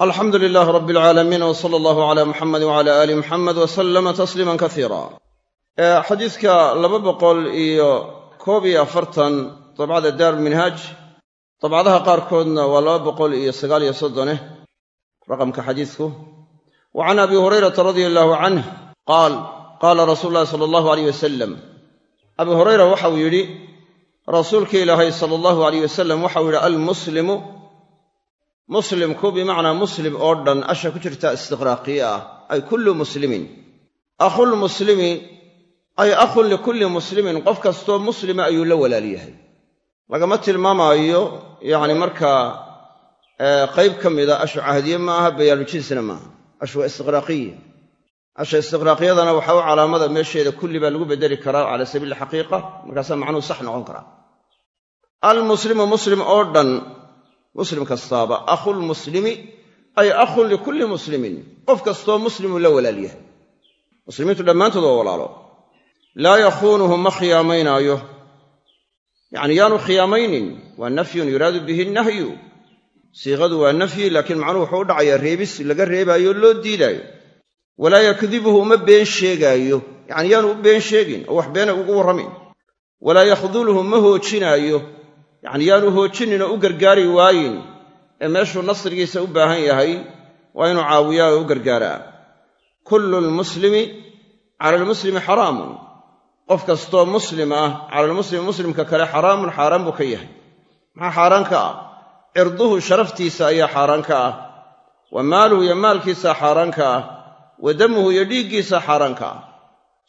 alxamdu lilaah rab alcaalamiin w sala allahu cala muxamedi wcala aali muxamed wa sallama tasliiman kasiira xadiidka laba boqol iyo koob iyo afartan dabcada daaruminhaaj dabcadaha qaarkoodna waa laba boqol iyo sagaal iyo soddoneh raqamka xadiidku wa can abi hurayrata radia allahu canh qaal qaala rasuulu llahi sala allahu aleyh wasalam abu hurayra waxau yidhi rasuulka ilaahay sala allahu aleyh wasalam waxau yidhi muslimku bimacnaa muslim oo dhan asha ku jirta istiqraaqiye ah ay kullu muslimin. Akhulmuslimi ay akhun likulli muslimin qof kastoo muslima ayuu la walaal yahay. Lagama tilmaamaayo yacni markaa qayb ka mida ashu cahdiye ma aha bayaanujinsna maaha ashu waa istiqraaqiya. Asha istiqraaqiyadana waxaa u calaamada meesheeda kulli baa lagu bedeli karaa cala sabiili xaqiiqa markaasaa macnuhu sax noqon karaa. Almuslimu muslim oo dhan muslim kastaaba akhulmuslimi ay akhun likulli muslimin. Qof kastoo muslimuu la walaal yahay. Muslimiintu dhammaantood waa walaalo. Laa yakhuunuhu ma khiyaamaynaayo. Yacni yaanu khiyaamaynin waa nafyun yuraadu bihi nahyu. Siiqadu waa nafyi laakiin macnuhu wuxuu u dhacayaa reebis laga reebaayo o loo diidaayo. Walaa yakdibuhu uma been sheegaayo. Yacni yaanu u been sheegin oo wax beena ugu warramayn walaa yakhduluhu ma hoojinaayo yacni yaanu hoojinin oo u gargaari waayin ee meeshuu nasrigiisa u baahan yahay waa inuu caawiyaa oo u gargaaraa. Kullu lmuslimi cala almuslimi xaraamun. Qof kastoo muslim ah cala almuslimi muslimka kale xaraamun xaaraan buu ka yahay. Maxaa xaaraan ka ah? Cirduhu sharaftiisa ayaa xaaraan ka ah. Wa maaluhu iyo maalkiisaa xaaraan ka ah. Wa damuhu iyo dhiiggiisa xaaraan ka ah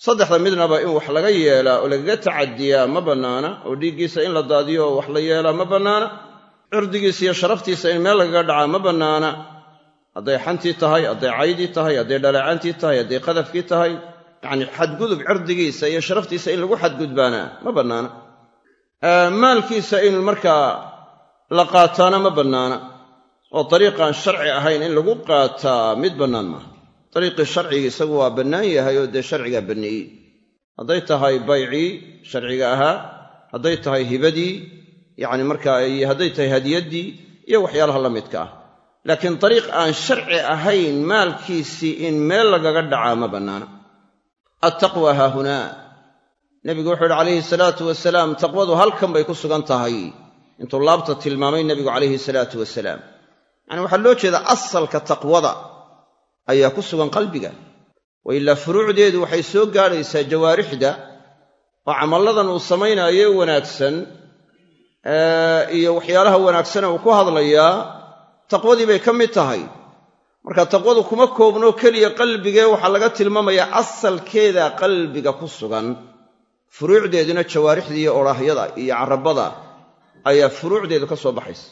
saddexda midnaba in wax laga yeelaa oo lagaga tacadiyaa ma bannaana oo dhiiggiisa in la daadiyo oo wax la yeelaa ma bannaana cirdigiisa iyo sharaftiisa in meel lagaga dhacaa ma bannaana. Hadday xantii tahay hadday caydii tahay hadday dhaleecantii tahay hadday qadafkii tahay yacni xadgudub cirdigiisa iyo sharaftiisa in lagu xadgudbaanaa ma bannaana. Maalkiisa in markaa la qaataana ma bannaana oo dariiqaan sharci ahayn in lagu qaataa mid bannaan maaha dariiqii sharciga isagu waa bannaan yahay oo dee sharcigaa banneeyey hadday tahay baycii sharciga ahaa. Hadday tahay hibadii yacni markaa hadday tahay hadiyaddii iyo waxyaalaha la midka ah. Laakiin dariiq aan sharci ahayn maalkiisii in meel lagaga dhacaa ma bannaana. Attaqwa haahunaa nebigu wuxuu yidhi calayhi salaatu wasalaam taqwadu halkan bay ku sugan tahay. Intuu laabta tilmaamay nebigu calayhi salaatu wasalaam. Yacani waxaa loo jeedaa asalka taqwada ayaa ku sugan qalbiga. Wa ilaa furuucdeedu waxay soo gaadhaysaa jawaarixda oo camalladan uu samaynaayo wanaagsan iyo waxyaalaha wanaagsane uu ku hadlayaa taqwadii bay ka mid tahay. Marka taqwadu kuma koobno keliya qalbigee waxaa laga tilmaamayaa asalkeeda qalbiga ku sugan. Furuucdeeduna jawaarixda iyo odhaahyada iyo carabada ayaa furuucdeedu ka soo baxaysa.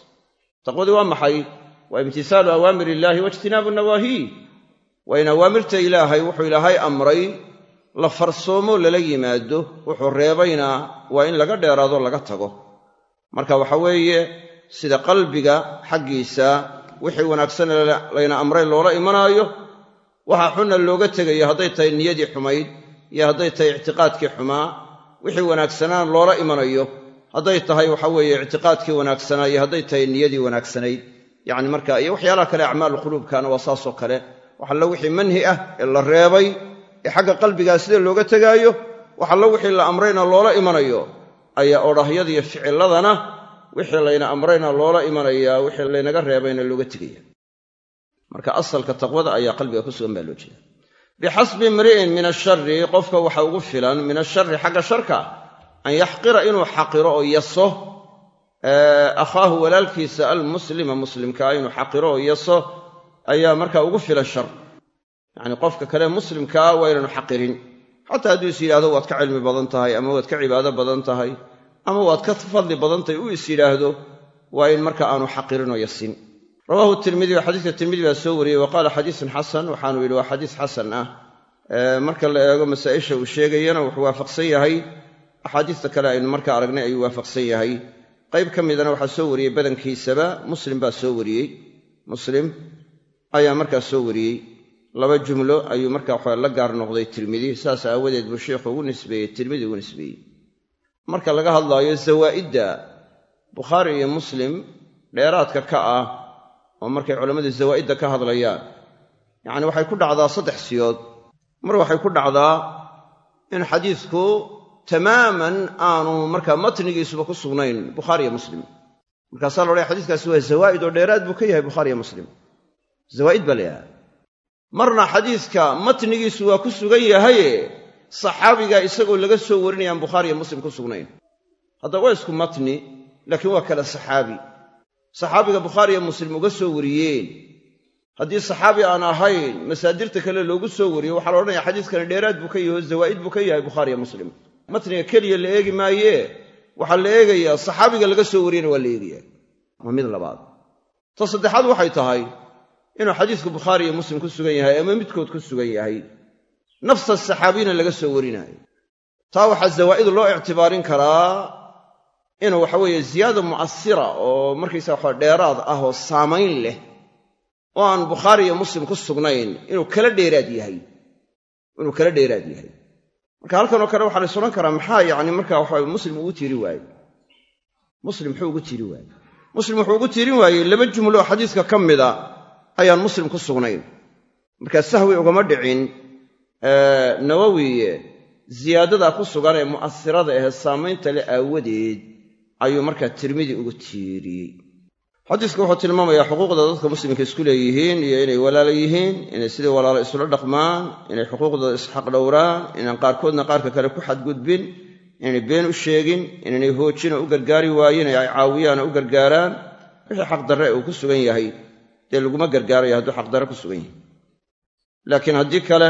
Taqwadii waa maxay? Waa imtisaalu awaamir illaahi waijtinaabu nawaahiih waa in awaamirta ilaahay wuxuu ilaahay amray la farsoomo lala yimaado wuxuu reebayna waa in laga dheeraado laga tago. Marka waxa weeye sida qalbiga xaggiisa wixii wanaagsan layna amray loola imanaayo waxa xunna looga tegayo hadday tahay niyadii xumayd iyo hadday tahay ictiqaadkii xumaa wixii wanaagsanaan loola imanayo. Hadday tahay waxa weeye ictiqaadkii wanaagsanaa iyo hadday tahay niyadii wanaagsanayd. Yacni marka iyo waxyaalaha kale acmaalu quluubkana waa saasoo kale waxallo wixii manhi ah ee la reebay ee xagga qalbigaa sida looga tegaayo waxallo wixii la amrayna loola imanayo ayaa odhahyadiiyo ficiladana wixii layna amrayna loola imanayaa wixii laynaga reebayna looga tegaya. Marka asalka taqwada ayaa qalbiga ku sugan baa loo jeeda. Bixasbi imri'in min ashari qofka waxa ugu filan min ashari xagga sharka an yaxqira inuu xaqiro oo yaso akhaahu walaalkiisa almuslima muslimkaa inuu xaqiro oo yaso ayaa markaa ugu filan shar. Yacni qofka kale muslimkaa waa inaanu xaqirin. Xataa hadduu is yidhaahdo waad ka cilmi badan tahay ama waad ka cibaado badan tahay ama waad ka fadli badan tahay uu is yidhaahdo waa in marka aanu xaqirinoo yasin. Rawaahu tirmidi xadiiska tirmidi baa soo wariyey wa qaala xadiisun xasan waxaanu yidhi waa xadiis xasan ah. Marka la eego masaa'isha uu sheegayana wuxuu waafaqsan yahay axaadiista kale aynu marka aragnay ayuu waafaqsan yahay. Qayb ka midana waxaa soo wariyey badankiisaba muslim baa soo wariyey. Muslim ayaa markaa soo wariyey. Laba jumlo ayuu marka waxa la gaar noqday tirmidi saas aawadeed buu sheikhu ugu nisbeeyey tirmidi ugu nisbeeyey. Marka laga hadlaayo zawaa'idda bukhaari iyo muslim dheeraadka ka ah oo markay culammadu zawaa'idda ka hadlayaan. Yacni waxay ku dhacdaa saddex siyood. Mar waxay ku dhacdaa in xadiidku tamaaman aanu markaa matnigiisuba ku sugnayn bukhaariyo muslim. Markaasaa la odhaya xadiiskaasi waa zawaa'id oo dheeraad buu ka yahay bukhaariyo muslim zawaa'id baa la yidhaha. Marna xadiiska matnigiisu waa ku sugan yahaye saxaabiga isagoo laga soo warinayaan bukhaariyo muslim ku sugnayn. Haddaba waa isku matni laakiin waa kale saxaabi. Saxaabiga bukhaariyo muslim uga soo wariyeen. Haddii saxaabi aan ahayn masaadirta kale loogu soo wariyo waxaa la odhanaya xadiiskani dheeraad buu ka yahay oo zawaa'id buu ka yahay bukhaariyo muslim. Matniga keliya la eegi maayee waxaa la eegayaa saxaabiga laga soo wariyana waa la eegayaa. Waa mid labaad. Ta saddexaad waxay tahay inuu xadiisku bukhaari iyo muslim ku sugan yahay ama midkood ku sugan yahay nafsa saxaabiyna laga soo warinaayo taa waxaa zawaa'id loo ictibaarin karaa inuu waxa weeye ziyaada mu'asira oo markaysaa waxa dheeraad ah oo saamayn leh oo aan bukhaari iyo muslim ku sugnayn inuu kala dheeraad yahay. Inuu kala dheeraad yahay. Marka halkanoo kale waxaa la odhan karaa maxaa yacni marka waxa muslim ugu tiiri waaye muslim muxuu ugu tiiri waaye muslim wuxuu ugu tiirin waayey laba jumlo oo xadiiska ka mida ayaan muslim ku sugnayn. Markaa sahwi ugama dhicin nawowiye ziyaadadaa ku sugan ee mu'asirada ahee saamaynta leh aawadeed ayuu markaa tirmidi ugu tiiriyey xadiisku wuxuu tilmaamayaa xuquuqda dadka muslimka isku leeyihiin iyo inay walaalo yihiin inay sidii walaalo isula dhaqmaan inay xuquuqdooda isxaq dhowraan inaan qaarkoodna qaarka kale ku xadgudbin inaynay been u sheegin inaynay hoojina u gargaari waayin ay caawiyaana u gargaaraan. Wixii xaqdarre uu ku sugan yahay dee laguma gargaarayo hadduu xaqdarre ku sugan yahay. Laakiin haddii kale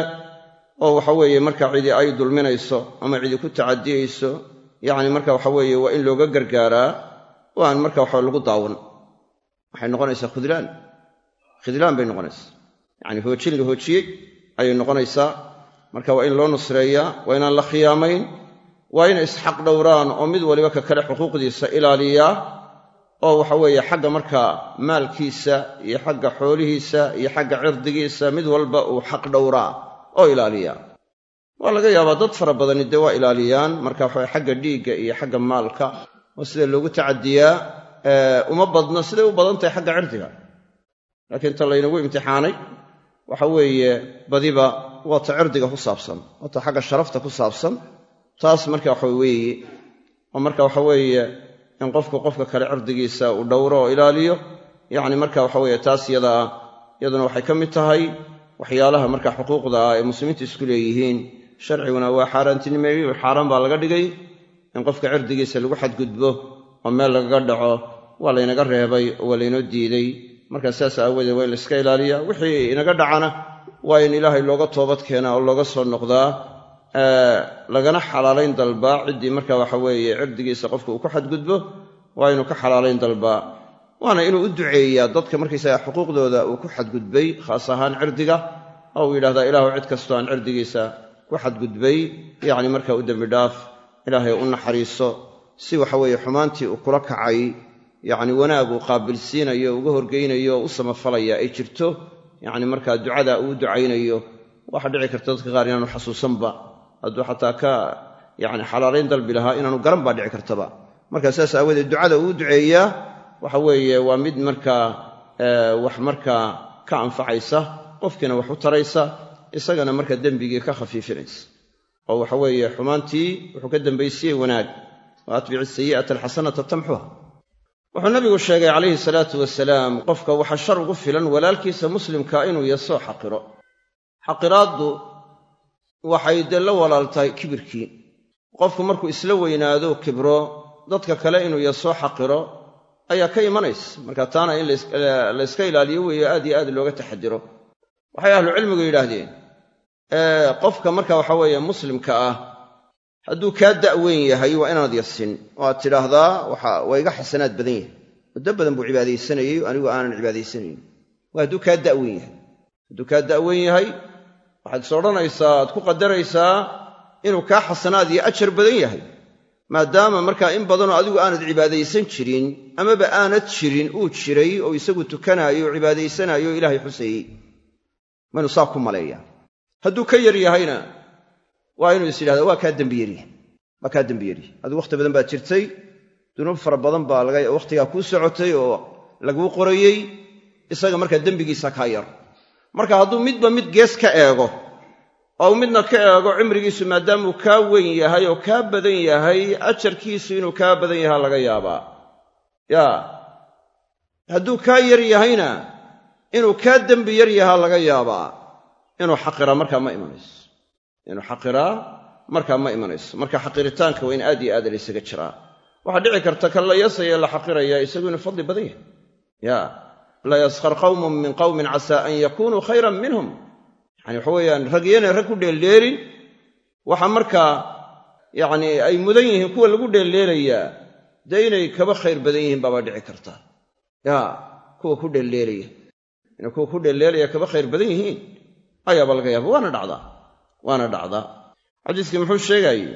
oo waxa weeye marka cidi ay dulminayso ama cidi ku tacadiyayso yacni marka waxa weeye waa in looga gargaaraa oo aan marka waxa lagu daawan waxay noqonaysaa khudlaan. Khidlaan bay noqonaysaa. Yacni hoojin la hoojiyey ayay noqonaysaa. Marka waa in loo nusreeyaa waa inaan la khiyaamayn waa inay isxaq dhowraan oo mid waliba ka kale xuquuqdiisa ilaaliyaa oo waxa weeye xagga markaa maalkiisa iyo xagga xoolihiisa iyo xagga cirdigiisa mid walba uu xaq dhowraa oo ilaaliyaa. Waa laga yaabaa dad fara badani dee waa ilaaliyaan marka waxawe xagga dhiigga iyo xagga maalka oo sida loogu tacadiyaa uma badno siday u badan tahay xagga cirdiga. Laakiin ta laynagu imtixaanay waxa weeye badiba waa ta cirdiga ku saabsan waa ta xagga sharafta ku saabsan taas marka waxa weeye oo marka waxa weeye in qofku qofka kale cirdigiisa uu dhowro oo ilaaliyo yacni marka waxa weeye taas yadaa iyaduna waxay ka mid tahay waxyaalaha marka xuquuqda ah ee muslimiinta isku leeyihiin. Sharciguna waa xaaraantinimeeyey xaaraan baa laga dhigay in qofka cirdigiisa lagu xadgudbo oo meel lagaga dhaco waa laynaga reebay oo waa laynoo diiday marka saas aawadeed waa in layska ilaaliya wixii inaga dhacana waa in ilaahay looga toobad keenaa oo looga soo noqdaa lagana xalaalayn dalbaa ciddii marka waxa weeye cirdigiisa qofka uu ku xadgudbo waa inuu ka xalaalayn dalbaa waana inuu u duceeyaa dadka markaysaga xuquuqdooda uu ku xadgudbay khaas ahaan cirdiga oo uu yidhahdaa ilaahu cid kastoo aan cirdigiisa ku xadgudbay yacni marka u dembi dhaaf ilaahay u naxariiso. Si waxa weeye xumaantii uu kula kacay yacni wanaag uu qaabilsiinayo uga horgeynayo oo u samafalaya ay jirto yacni markaa ducada uu ducaynayo waxa dhici karta dadka qaar inaanu xasuusanba hadduu xataa ka yacni xalaalayn dalbi lahaa inaanu garan baa dhici kartaba. Marka saas aawadeed ducada uu duceeyaa waxa weeye waa mid markaa wax markaa ka anfacaysa qofkiina wax u taraysa isagana marka dembigii ka khafiifinaysa. Oo waxa weeye xumaantii wuxuu ka dambaysiyey wanaag. Wa atbici sayi'ata alxasanata tamxuha wuxuu nabigu sheegay calayhi salaatu wasalaam qofka waxa shar ugu filan walaalkiisa muslimka inuu yasoo xaqiro. Xaqiraaddu waxay dee la walaaltahay kibirkii. Qofku markuu isla weynaado kibro dadka kale inuu yasoo xaqiro ayaa ka imanaysa. Marka taana in layska ilaaliyo weeye aad iyo aad looga taxadiro. Waxay ahlucilmigu yidhaahdeen qofka marka waxa weeye muslimka ah hadduu kaa da'weyn yahay waa inaanad yasin. Oo aad tidhaahdaa waa iga xasanaad badan yahay. Muddo badan buu cibaadaysanayey anigu aanan cibaadaysanayn waa hadduu kaa da'weyn yahay. Hadduu kaa da'weyn yahay waxaad is odhanaysaa aad ku qadaraysaa inuu kaa xasanaad iyo ajar badan yahay maadaama markaa in badanoo adigu aanad cibaadaysan jirin amaba aanad jirin uu jiray oo isagu tukanaayo oo cibaadaysanaayo o ilaahay xusayey. Ma inuu saa ku maleeyaa. Hadduu ka yar yahayna waa inuu is yidhahda waa kaa dembiyaryahay waa kaa dembiyaryahay adigu wakhti badan baad jirtay dunuub fara badan baa wakhtigaa kuu socotay oo laguu qorayey isaga markaa dembigiisa kaa yar marka hadduu midba mid gees ka eego oo midna ka eego cimrigiisu maadaamuu kaa weyn yahay oo kaa badan yahay ajarkiisu inuu kaa badan yahaa laga yaabaa. Yaa hadduu kaa yar yahayna inuu kaa dembi yar yahaa laga yaabaa. Inuu xaqiraa markaa ma imanayso. Inuu xaqiraa markaa ma imanayso. Marka xaqiritaanka waa in aad iyo aad laysaga jiraa. Waxaa dhici karta kan la yasaya la xaqiraya isagu inuu fadli badan yahay. Ya la yaskhar qawmun min qawmin casaa an yakunuu khayran minhum yani waxa weeyaan rag iyanay rag ku dheeldheelin waxa markaa yacni ay mudan yihiin kuwa lagu dheeldheelayaa dee inay kaba khayr badan yihiin baabaa dhici karta ya kuwa ku dheeldheelaya inay kuwa ku dheeldheelaya kaba khayr badan yihiin ayaaba laga yaaba waana dhacdaa waana dhacdaa xadiiskii muxuu sheegaayey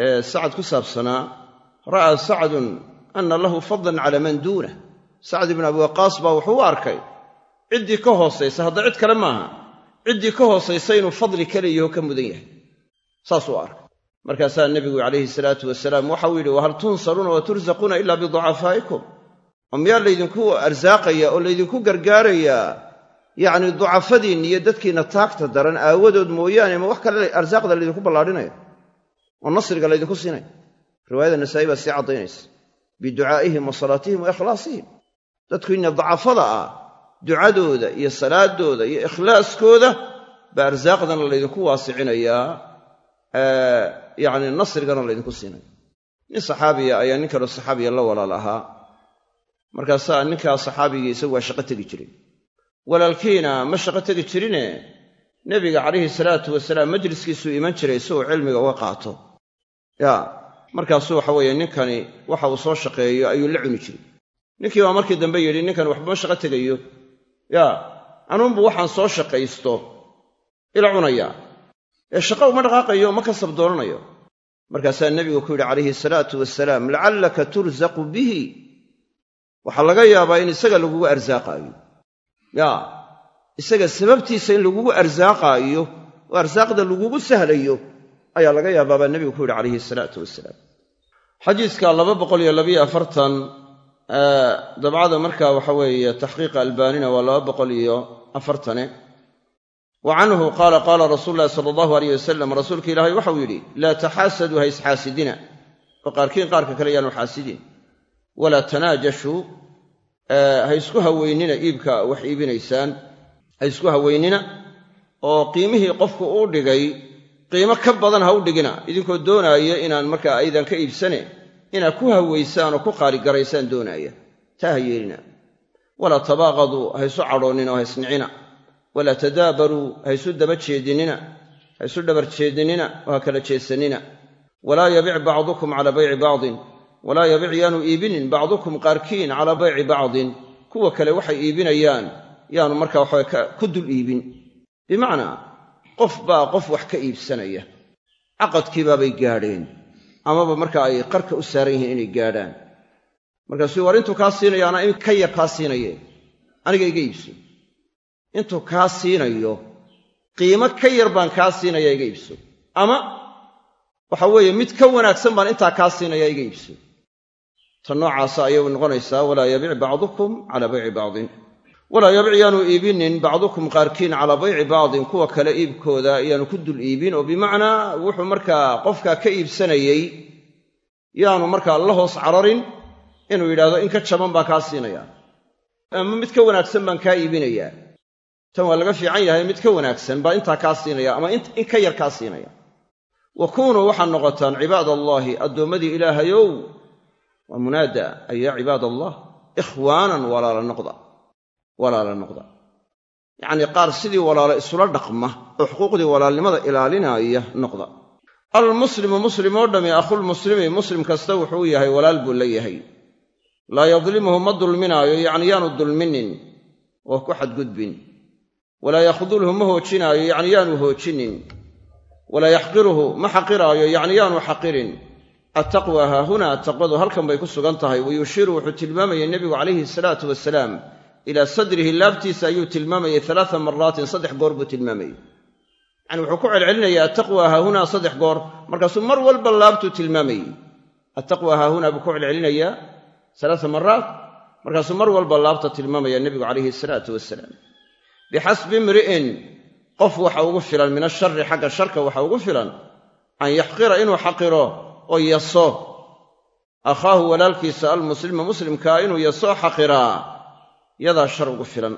ee sacad ku saabsanaa ra'aa sacdun anna lahu fadlan cala man duunah sacd ibnu abi waqaas baa wuxuu u arkay ciddii ka hoosaysa hadda cid kale maaha. Ciddii ka hoosaysa inuu fadli ka leeyaho ka mudan yahay. Saasuu arkay. Markaasaa nebigu calayhi salaatu wasalaam waxau yidhi wahal tunsaruuna wa tursaquuna ilaa biducafaa'ikum oo miyaa laydinku arsaaqaya oo laydinku gargaarayaa yacni ducafadiinna iyo dadkiinna taagta daran aawadood mooyaane ma wax kale arsaaqda laydinku ballaadhinaya? Oo nasriga laydinku siinaya riwaayada nasaa'i baa sii caddaynaysa. Biducaa'ihim wa salaatihim wa ikhlaasihim dadkiinna dacafada ah ducadooda iyo salaadooda iyo ikhlaaskooda baa arsaaqdana laydinku waasicinayaa yacni nasrigana laydinku siinaya. Nin saxaabiya ayaa nin kaloo saxaabiya la walaal ahaa. Markaasaa ninkaa saxaabigii isagu waa shaqo tegi jiray. Walaalkiina ma shaqo tegi jirine? Nebiga calayhi salaatu wasalaam majliskiisuu iman jiray si uu cilmiga uga qaato. Ya markaasuu waxa weeye ninkani waxa uu soo shaqeeyo ayuu la cuni jiray ninkii baa markii dambe yidhi ninkan waxbama shaqo tegayo. Yaa anuunbu waxaan soo shaqaysto. Ila cunayaa ee shaqo uma dhaqaaqayo ma kasab doonanayo. Markaasaa nebigu ku yidhi calayhi salaatu wasalaam lacallaka tursaqu bihi. Waxaa laga yaabaa in isaga lagugu arsaaqaayo. Yaa isaga sababtiisa in lagugu arsaaqaayo oo arsaaqda lagugu sahlayo ayaa laga yaabaa baa nebigu ku yidhi calayhi salaatu wasalaam dabcada marka waxa weeye taxqiiqa albaanina waa laba boqol iyo afartane. Wa qaala qaala rasuulu llahi sala allahu aleyh wasalam rasuulka ilaahay waxau yidhi laa taxaasaduu ha isxaasidina. Oo qaarkiin qaarka kale yaanu xaasidin walaa tanaajashuu ha isku haweynina iibka wax iibinaysaan. Ha isku haweynina oo qiimihii qofku uu dhigay qiimo ka badan ha u dhigina. Idinkoo doonaaya inaan markaa aydan ka iibsane inaad ku hawaysaan oo ku qaaligaraysaan doonaaya taa ha yeelina. Walaa tabaaqaduu ha isu cadhoonnina oo ha isnicina. Walaa tadaabaruu ha isu daba jeedinina. Ha isu dhabar jeedinina oo ha kala jeesanina. Walaa yabic bacdukum calaa bayci bacdin. Walaa yabic yaanu iibinin bacdukum qaarkiin calaa bayci bacdin. Kuwa kale waxay iibinayaan yaanu markaa waxawe ku dul iibin. Bimacnaa qof baa qof wax ka iibsanaya. Caqadkiibaabay gaadheen amaba marka ay qarka u saaran yihiin inay gaadhaan. Markaasuu war intuu kaa siinaya anaa ka yar kaa siinaye aniga iga iibso. Intuu kaa siinayo qiimo ka yar baan kaa siinaya iga iibso. Ama waxa weeye mid ka wanaagsan baan intaa kaa siinaya iga iibso. Ta noocaasa ayay noqonaysaa walaa yabic bacdukum calaa bayci bacdin walaa yabic yaanu iibinin bacdukum qaarkiin calaa bayci bacdin kuwa kale iibkooda yaanu ku dul iibin oo bimacnaa wuxuu markaa qofkaa ka iibsanayey yaanu markaa la hoos cararin inuu yidhahdo in ka jaban baan kaa siinaya. Ama mid ka wanaagsan baan kaa iibinayaa. Tan waa laga fiican yahay mid ka wanaagsan baa intaa kaa siinaya ama in ka yar kaa siinaya. Wa kuunuu waxaad noqotaan cibaad allaahi addoommadii ilaahayow waa munaada ay yaa cibaad allah ikhwaanan walaala noqda walaala noqda. Yacnii qaar sidii walaalo isula dhaqma oo xuquuqdii walaalnimada ilaalinaya noqda. Almuslimu muslim oo dhammi akhulmuslimi muslim kasta wuxuu yahay walaal buu la yahay. Laa yadlimuhu ma dulminaayo yacni yaanu dulminin oo ku xadgudbin. Walaa yakhdulhu ma hoojinaayo yacni yaanu hoojinin. Walaa yaxqiruhu ma xaqiraayo yacni yaanu xaqirin. Attaqwa haahuna taqwadu halkan bay ku sugan tahay. Wa yushiiru wuxuu tilmaamayay nebigu calayhi salaatu wasalaam ilaa sadrihi laabtiisa ayuu tilmaamayey alaaa maraatin saddex goor buu tilmaamayey yacni wuxuu ku celcelinaya attaqwa haahunaa saddex goor. Markaasuu mar walba laabtuu tilmaamayey attaqwa haahunaa buu ku celcelinayaa alaaa maraat markaasuu mar walba laabta tilmaamaya nebigu calayhi salaatu wasalaam bixasbi imri'in qof waxa ugu filan min ashari xagga sharka waxa ugu filan an yaxqira inuu xaqiro oo yaso. Akhaahu walaalkiisa almuslima muslimkaa inuu yasoo xaqiraa yadaa shar ugu filan.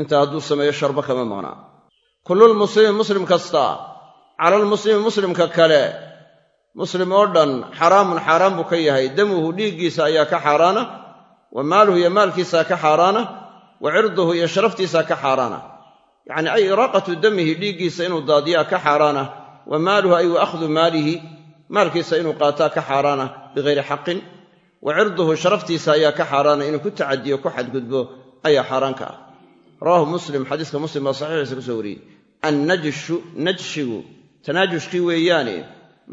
Intaa hadduu sameeyo sharba kama maqnaa kullulmuslimi muslim kasta cala almuslimi muslimka kale muslim oo dhan xaraamun xaaraan buu ka yahay. Damuhu dhiiggiisa ayaa ka xaaraana wa maaluhu iyo maalkiisaa ka xaaraana wa cirduhu iyo sharaftiisaa ka xaaraana. Yacni ay iraaqatu damihi dhiiggiisa inuu daadiyaa ka xaaraana wa maaluhu ay wa akhdu maalihi maalkiisa inuu qaataa ka xaaraana bikayri xaqin wa cirduhu sharaftiisa ayaa ka xaaraana inuu ku tacadiyo ku xadgudbo ayaa xaaraan ka ah. Rawaahu muslim xadiiska muslim baa saxiixiisa ku soo wariyey. Annajshu najshigu tanaajushkii weeyaane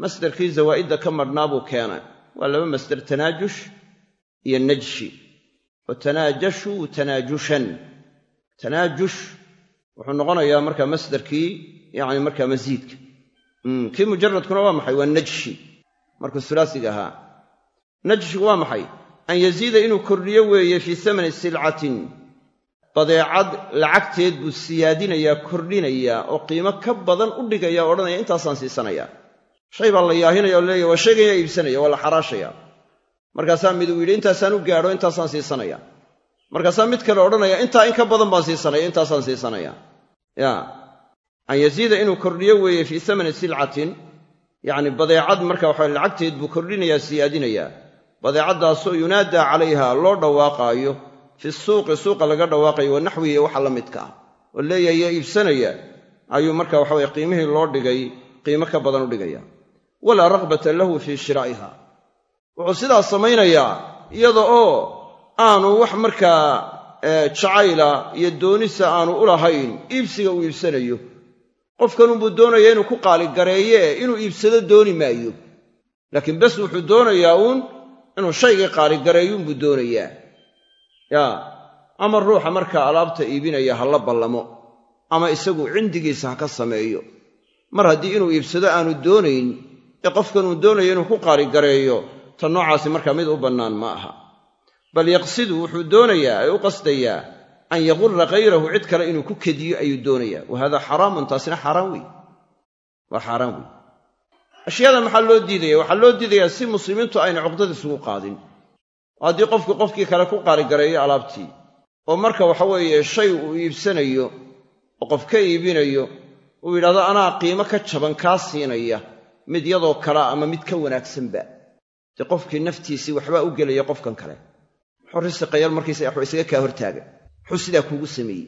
masdarkii zawaa'idda ka madhnaa buu keenay. Waa laba masder tanaajush iyo najshi. Wa tanaajashuu tanaajushan. Tanaajush wuxuu noqonayaa markaa masdarkii yacni markaa masiidka. Kii mujaradkuna waa maxay? Waa najshi. Markuu sulaasiga ahaa najshigu waa maxay? An yaziida inuu kordhiyo weeye fii samani silcatin. Badeecad lacagteed buu siyaadinayaa kordhinayaa oo qiimo ka badan u dhigaya odhanaya intaasaan siisanayaa shay baa la yaahinaya oo leeya waa shaygayaa iibsanaya waa la xaraashaya. Markaasaa mid uu yidhi intaasaan u gaadho intaasaan siisanaya. Markaasaa mid kale odhanaya intaa in ka badan baan siisanaya intaasaan siisanaya. Ya. An yaziida inuu kordhiyo weeye fii samani silcatin. Yacni badeecad marka waxa lacagteed buu kordhinayaa siyaadinayaa badeecaddaasoo yunaadaa calayha loo dhawaaqaayo fi suuqi suuqa laga dhawaaqayo wa naxwihi waxa la midka ah. Oo leeyahay iibsanaya. Ayuu marka waxaweye qiimihii loo dhigay qiimo ka badan u dhigaya walaa ragbata lahu fii shiraa'iha wuxuu sidaas samaynayaa iyada oo aanu wax markaa jacayla iyo doonisa aanu u lahayn iibsiga uu iibsanayo. Qofkanunbuu doonaya inuu ku qaaligareeyee inuu iibsado dooni maayo. Laakiin bes wuxuu doonayaa uun inuu shaygii qaaligareeyuunbuu doonayaa. Yaa ama ruuxa markaa alaabta iibinaya ha la ballamo ama isagu cindigiisa ha ka sameeyo. Mar haddii inuu iibsado aanu doonayn ee qofkanuu doonayo inuu ku qaaligareeyo ta noocaasi markaa mid u bannaan ma aha. Bal yaqsidu wuxuu doonayaa ee u qasdayaa an yaqura khayrahu cid kale inuu ku kediyo ayuu doonayaa. Wa hada xaraamun taasina xaaraan wey waa xaaraan wey ashyaada maxaa loo diidaya? Waxaa loo diidayaa si muslimiintu ayna cuqdad isugu qaadin. Haddii qofku qofkii kale ku qaaligareeyo alaabtii oo marka waxa weeye shay uu iibsanayo oo qof ka iibinayo uu yidhahdo anaa qiimo ka jaban kaa siinaya mid yadoo kalea ama mid ka wanaagsanba. Dee qofkii naftiisii waxbaa u gelaya qofkan kale. Muxuu risiqayal markiisa waxba isaga kaa hortaaga. Muxuu sidaa kuugu sameeyey?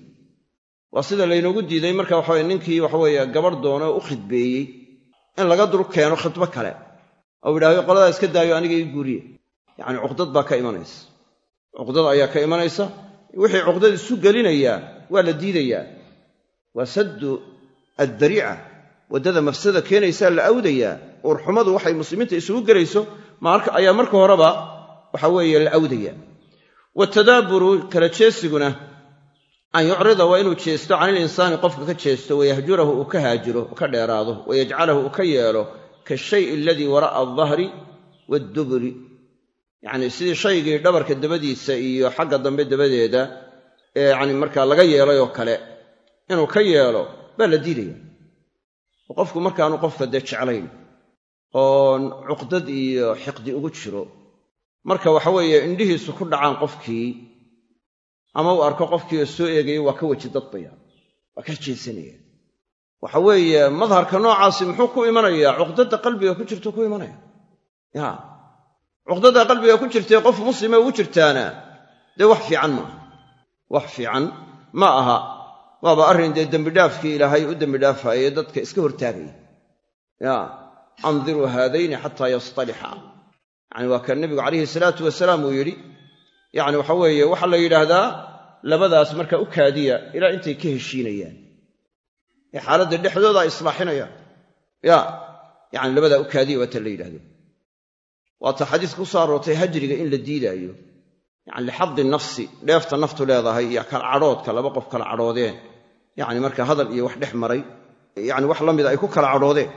Waa sida laynoogu diiday marka waxaweye ninkii waxaweeye gabadh doona oo u khidbeeyey in laga dul keeno khidbo kale. Oo yidhahdo qoladaa iska daayo aniga ii guuriye. Yacni cuqdad baa ka imanaysa. Cuqdad ayaa ka imanaysa. Wixii cuqdad isu gelinayaa waa la diidayaa. Waa saddu addariica waddada mafsada keenaysaa la awdayaa. Uurxumadu waxay muslimiinta isugu gelayso ayaa marka horeba waxa weeye la awdaya watadaaburu kala jeesiguna an yucrida waa inuu jeesto can ilinsaani qofka ka jeesto wayahjurahu uu ka haajiro ka dheeraado wayajcalahu uu ka yeelo kashay aladii wara'a aldahri waadduburi yacni sidii shaygii dhabarka dabadiisa iyo xagga dambe dabadeeda ee yani markaa laga yeelay oo kale inuu ka yeelo baa la diidaya. Qofku markaanu qofka dee jeclayn oon cuqdad iyo xiqdi ugu jiro marka waxa weeye indhihiisu ku dhacaan qofkii ama uu arko qofkii oo soo eegaya waa ka weji dadbaya waa ka jeesanaya waxa weeye madharka noocaasi muxuu ku imanayaa cuqdadda qalbiga ku jirtu ku imanaya. Ya cuqdadda qalbiga ku jirtae qof muslima ugu jirtaana dee wax fiican maaha wax fiican ma aha. Waaba arrin dee dembidhaafkii ilaahay u dembidhaafaayee dadka iska hortaagaya. Ya andiruu haadayni xataa yastalixa. Yacni waa kan nebigu calayhi salaatu wasalaam uu yidhi. Yacni waxa weeye waxaa la yidhaahdaa labadaas marka u kaadiya ilaa intay ka heshiinayaan. Ee xaaladda dhexdooda ay islaaxinayaan. Ya yacni labadaa u kaadiya waata la yidhahdo waata xadiis ku soo aroortay hajriga in la diidaayo. Yacni lixadi nafsi dheefta naftu leedahay iyo kala cadhoodka laba qof kala cadhoodeen. Yacni marka hadal iyo wax dhex maray yacni wax la mida ay ku kala cadhoodeen.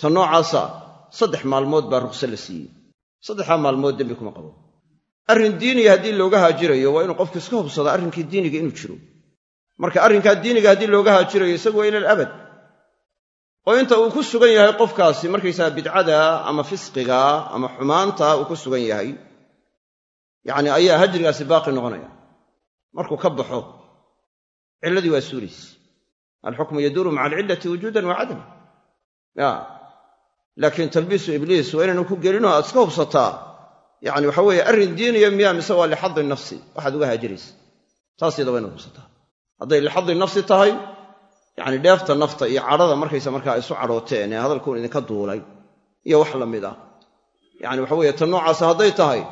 Ta noocaasa saddex maalmood baa rukse la siiyey. Saddexdaa maalmood dembi kuma qabo arrin diiniya haddii looga haajirayo waa inuu qofku iska hubsadaa arrinkii diiniga inuu jiro. Marka arrinkaa diiniga haddii looga haajirayo isagu waa ila alabad oo inta uu ku sugan yahay qofkaasi markaysaga bidcada ama fisqiga ama xumaanta uu ku sugan yahay. Yacni ayaa hajrigaasi baaqi noqonaya. Markuu ka baxo cilladii waa suulaysa alxukmu yaduuru maca alcillati wujuudan wa cadama ya laakiin talbiisu ibliis waa inaynu ku gelinoo aad iska hubsataa yacni waxa weeye arrin diiniya miyaa mise waa lixadi nafsi. Waxaad uga haajiraysa taas yada waa hubsataa. Hadday lixadi nafsi tahay yacni dheefta nafta iyo cadhada markaysa markaa isu cadhooteen ee hadalkuun idinka duulay iyo wax la mid ah yacni waxa weeye tan noocaasa hadday tahay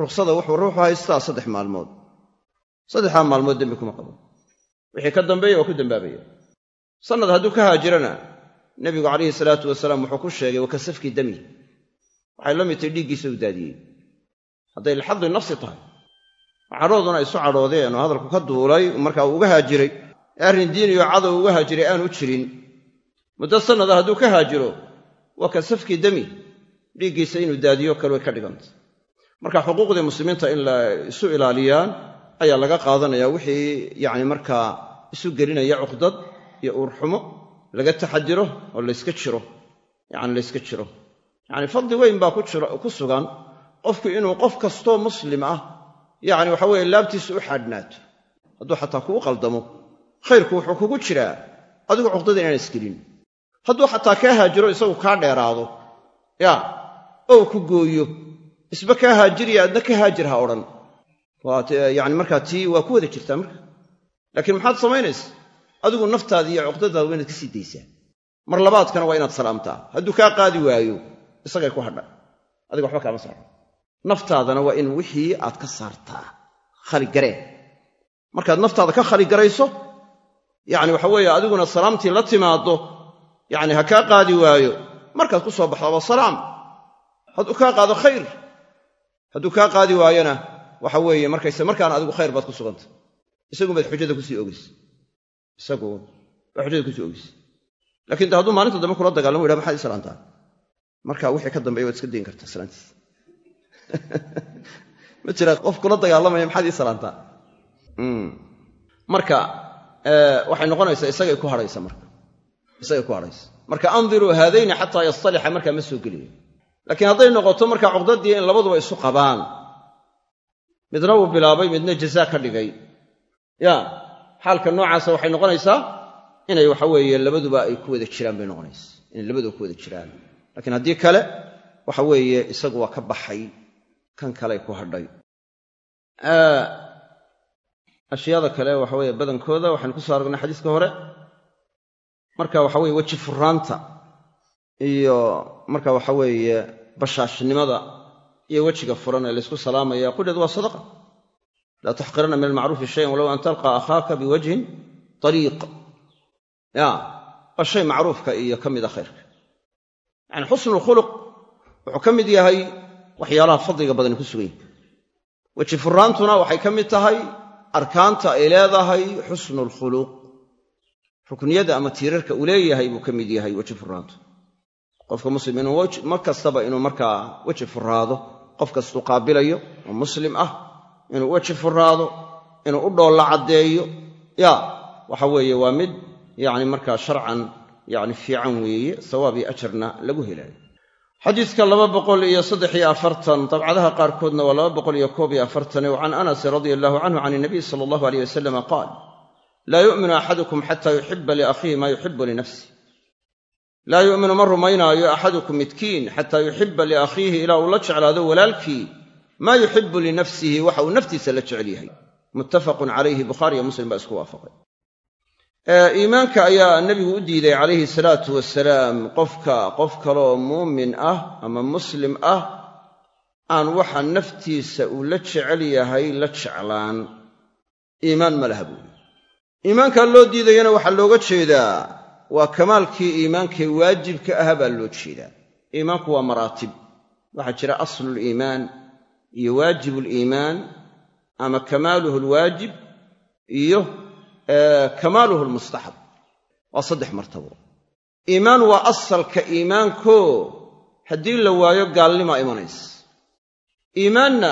ruksada wuxuu ruuxu haystaa saddex maalmood. Saddexdaa maalmood dembi kuma qabo. Wixii ka dambeeya waa ku dembaabaya sannad hadduu ka haajirana nebigu calayhi salaatu wasalaam wuxuu ku sheegay wakasafki dami. Waxay la mid tahay dhiiggiisa u daadiyey hadday lixadi nafsi tahay. Cadhooduna isu cadhoodeen oo hadalku ka duulay markaa uu uga haajiray. Arrin diiniyo cadow uga haajiray aanu jirin. Muddo sannada hadduu ka haajiro waa ka safki dami. Dhiiggiisa inuu daadiyo kale way ka dhiganta marka xuquuqdii muslimiinta in la isu ilaaliyaan ayaa laga qaadanaya wixii yacni markaa isu gelinaya cuqdad iyo uurxumo laga taxadiro oo layska jiro. Yacni layska jiro. Yacni fadli weyn baa ku sugan qofku inuu qof kastoo muslim ah yacni waxa weeye laabtiisa u xaadhnaato hadduu xataa kuu qaldamo khayrku wuxuu kugu jiraa. Adigu cuqdada inaan isgelin. Hadduu xataa kaa haajiro isagu kaa dheeraado ya oo ku gooyo isba kaa haajiriya adna ka haajir ha odhan. Yani markaa tii waa ku wada jirtaa marka. Laakiin maxaad samaynaysa adigu naftaada iyo cuqdadaada waa inaad ka sii daysaa. Mar labaadkana waa inaad salaamtaa. Hadduu kaa qaadi waayo isagay ku hadha. Adiga waxba kaama saaro naftaadana waa in wixii aad ka saartaa khaligareen markaad naftaada ka khaligarayso yacni waxa weeye adiguna salaamtii la timaaddo yacni ha kaa qaadi waayo. Markaad ku soo baxdaaba salaam. Hadduu kaa qaado khayr. Hadduu kaa qaadi waayona waxa weeye markayse markaana adigu khayr baad ku sugantay isagu baad xujada ku sii ogeysa isagu baad xujada ku sii ogeysa lakiin de hadduu maalinta dambe kula dagaalamo yidhaha maxaad ii marka wixii ka dambeeya waad iska dayn kartaa salaantiisa ma jira qof kula dagaalamaya maxaad ii salaantaa? Marka waxay noqonaysaa isagay ku hadhaysa marka. Isagay ku hadhaysa. Marka andiruu haadayni xataa yastalixa markaa ma soo geliyo. Laakiin hadday noqoto marka cuqdadii in labaduba isu qabaan. Midna uu bilaabay midna jazaa ka dhigay. Ya xaalka noocaasa waxay noqonaysaa inay waxa weeye labaduba ay ku wada jiraan bay noqonaysa. Inay labaduba ku wada jiraan. Laakiin haddii kale waxa weeye isagu waa ka baxay kan kaley ku hadhay. Ashyaada kale waxa weeye badankooda waxaynu ku soo aragnay xadiiska hore. Marka waxa weye weji furaanta iyo marka waxa weeye bashaashnimada iyo wejiga furan ee laysku salaamaya qudheedu waa sadaqa. Laa taxqiranna min almacruufi shayan walow an talqaa akhaaka biwajhin tariiq. Ya waa shay macruufka iyo ka mida khayrka. Yacani xusnulkhuluq wuxuu ka mid yahay waxyaalaha fadliga badani ku sugan yahi weji furaantuna waxay ka mid tahay arkaanta ay leedahay xusnulkhuluq rukniyada ama tiirarka uu leeyahay buu ka mid yahay weji furaantu qofka muslim inuu mar kastaba inuu markaa weji furaado qof kastuu qaabilayo oo muslim ah inuu weji furaado inuu u dhoolla caddeeyo ya waxa weeye waa mid yacni markaa sharcan yacni fiican weeye sawaab iyo ajarna lagu helayo xadiidka laba boqol iyo saddex iyo afartan dabcadaha qaarkoodna waa laba boqol iyo koob iyo afartan o can anasin radia allahu canhu can inabiy sala allahu aleyh wasalama qaal laa yu'minu axadukum xata yuxiba liakhiihi maa yuxibu linafsih laa yu'minu ma rumaynaayo axadukum midkiin xataa yuxiba liakhiihi ilaa uu la jeclaado walaalkii maa yuxibu linafsihi waxa uu naftiisa la jecel yahay. Muttafaqun calayhi bukhaariyo muslim baa isku waafaqay iimaanka ayaa nebigu u diiday calayhi salaatu wasalaam qofka qof kaleoo muumin ah ama muslim ah aan waxa naftiisa uu la jecel yahay la jeclaan. Iimaan ma laha buuli iimaankaa loo diidayana waxaa looga jeedaa waa kamaalkii iimaankee waajibka aha baa loo jeedaa. Iimaanku waa maraatib. Waxaa jira asluliimaan iyo waajibuliimaan ama kamaaluhu alwaajib iyo kamaaluhu almustaxab waa saddex martabo. Iimaan waa asalka iimaankoo haddii la waayo gaalnimaa imanaysa. Iimaanna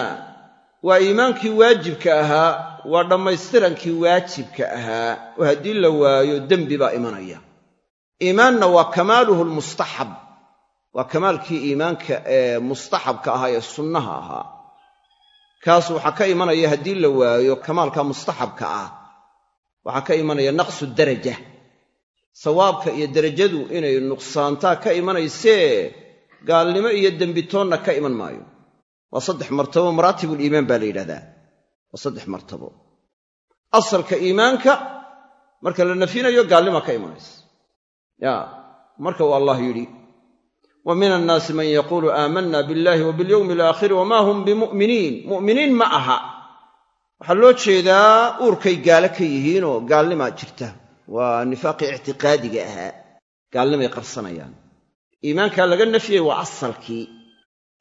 waa iimaankii waajibka ahaa waa dhammaystirankii waajibka ahaa oo haddii la waayo dembi baa imanaya. Iimaanna waa kamaaluhu lmustaxab waa kamaalkii iimaanka ee mustaxabka ahaa ee sunnaha ahaa. Kaas waxaa ka imanaya haddii la waayo kamaalka mustaxabka ah waxaa ka imanaya naqsu daraja. Sawaabka iyo derajadu inay nuqsaantaa ka imanaysee gaalnimo iyo dembitoonna ka iman maayo. Waa saddex martabo maraatibuliimaan baa la yidhahdaa. Waa saddex martabo. Asalka iimaanka marka la nafinayo gaalnima ka imanaysa. Ya marka uu allah yidhi wa min annaasi man yaquulu aamanna billahi wa bilyowmi alaakhiri wamaa hum bimu'miniin. Mu'miniin ma aha waxaa loo jeedaa uurkay gaalo ka yihiinoo gaalnimaa jirta. Waa nifaaqii ictiqaadiga ahaa. Gaalnimay qarsanayaan. Iimaankaa laga nafyey waa asalkii.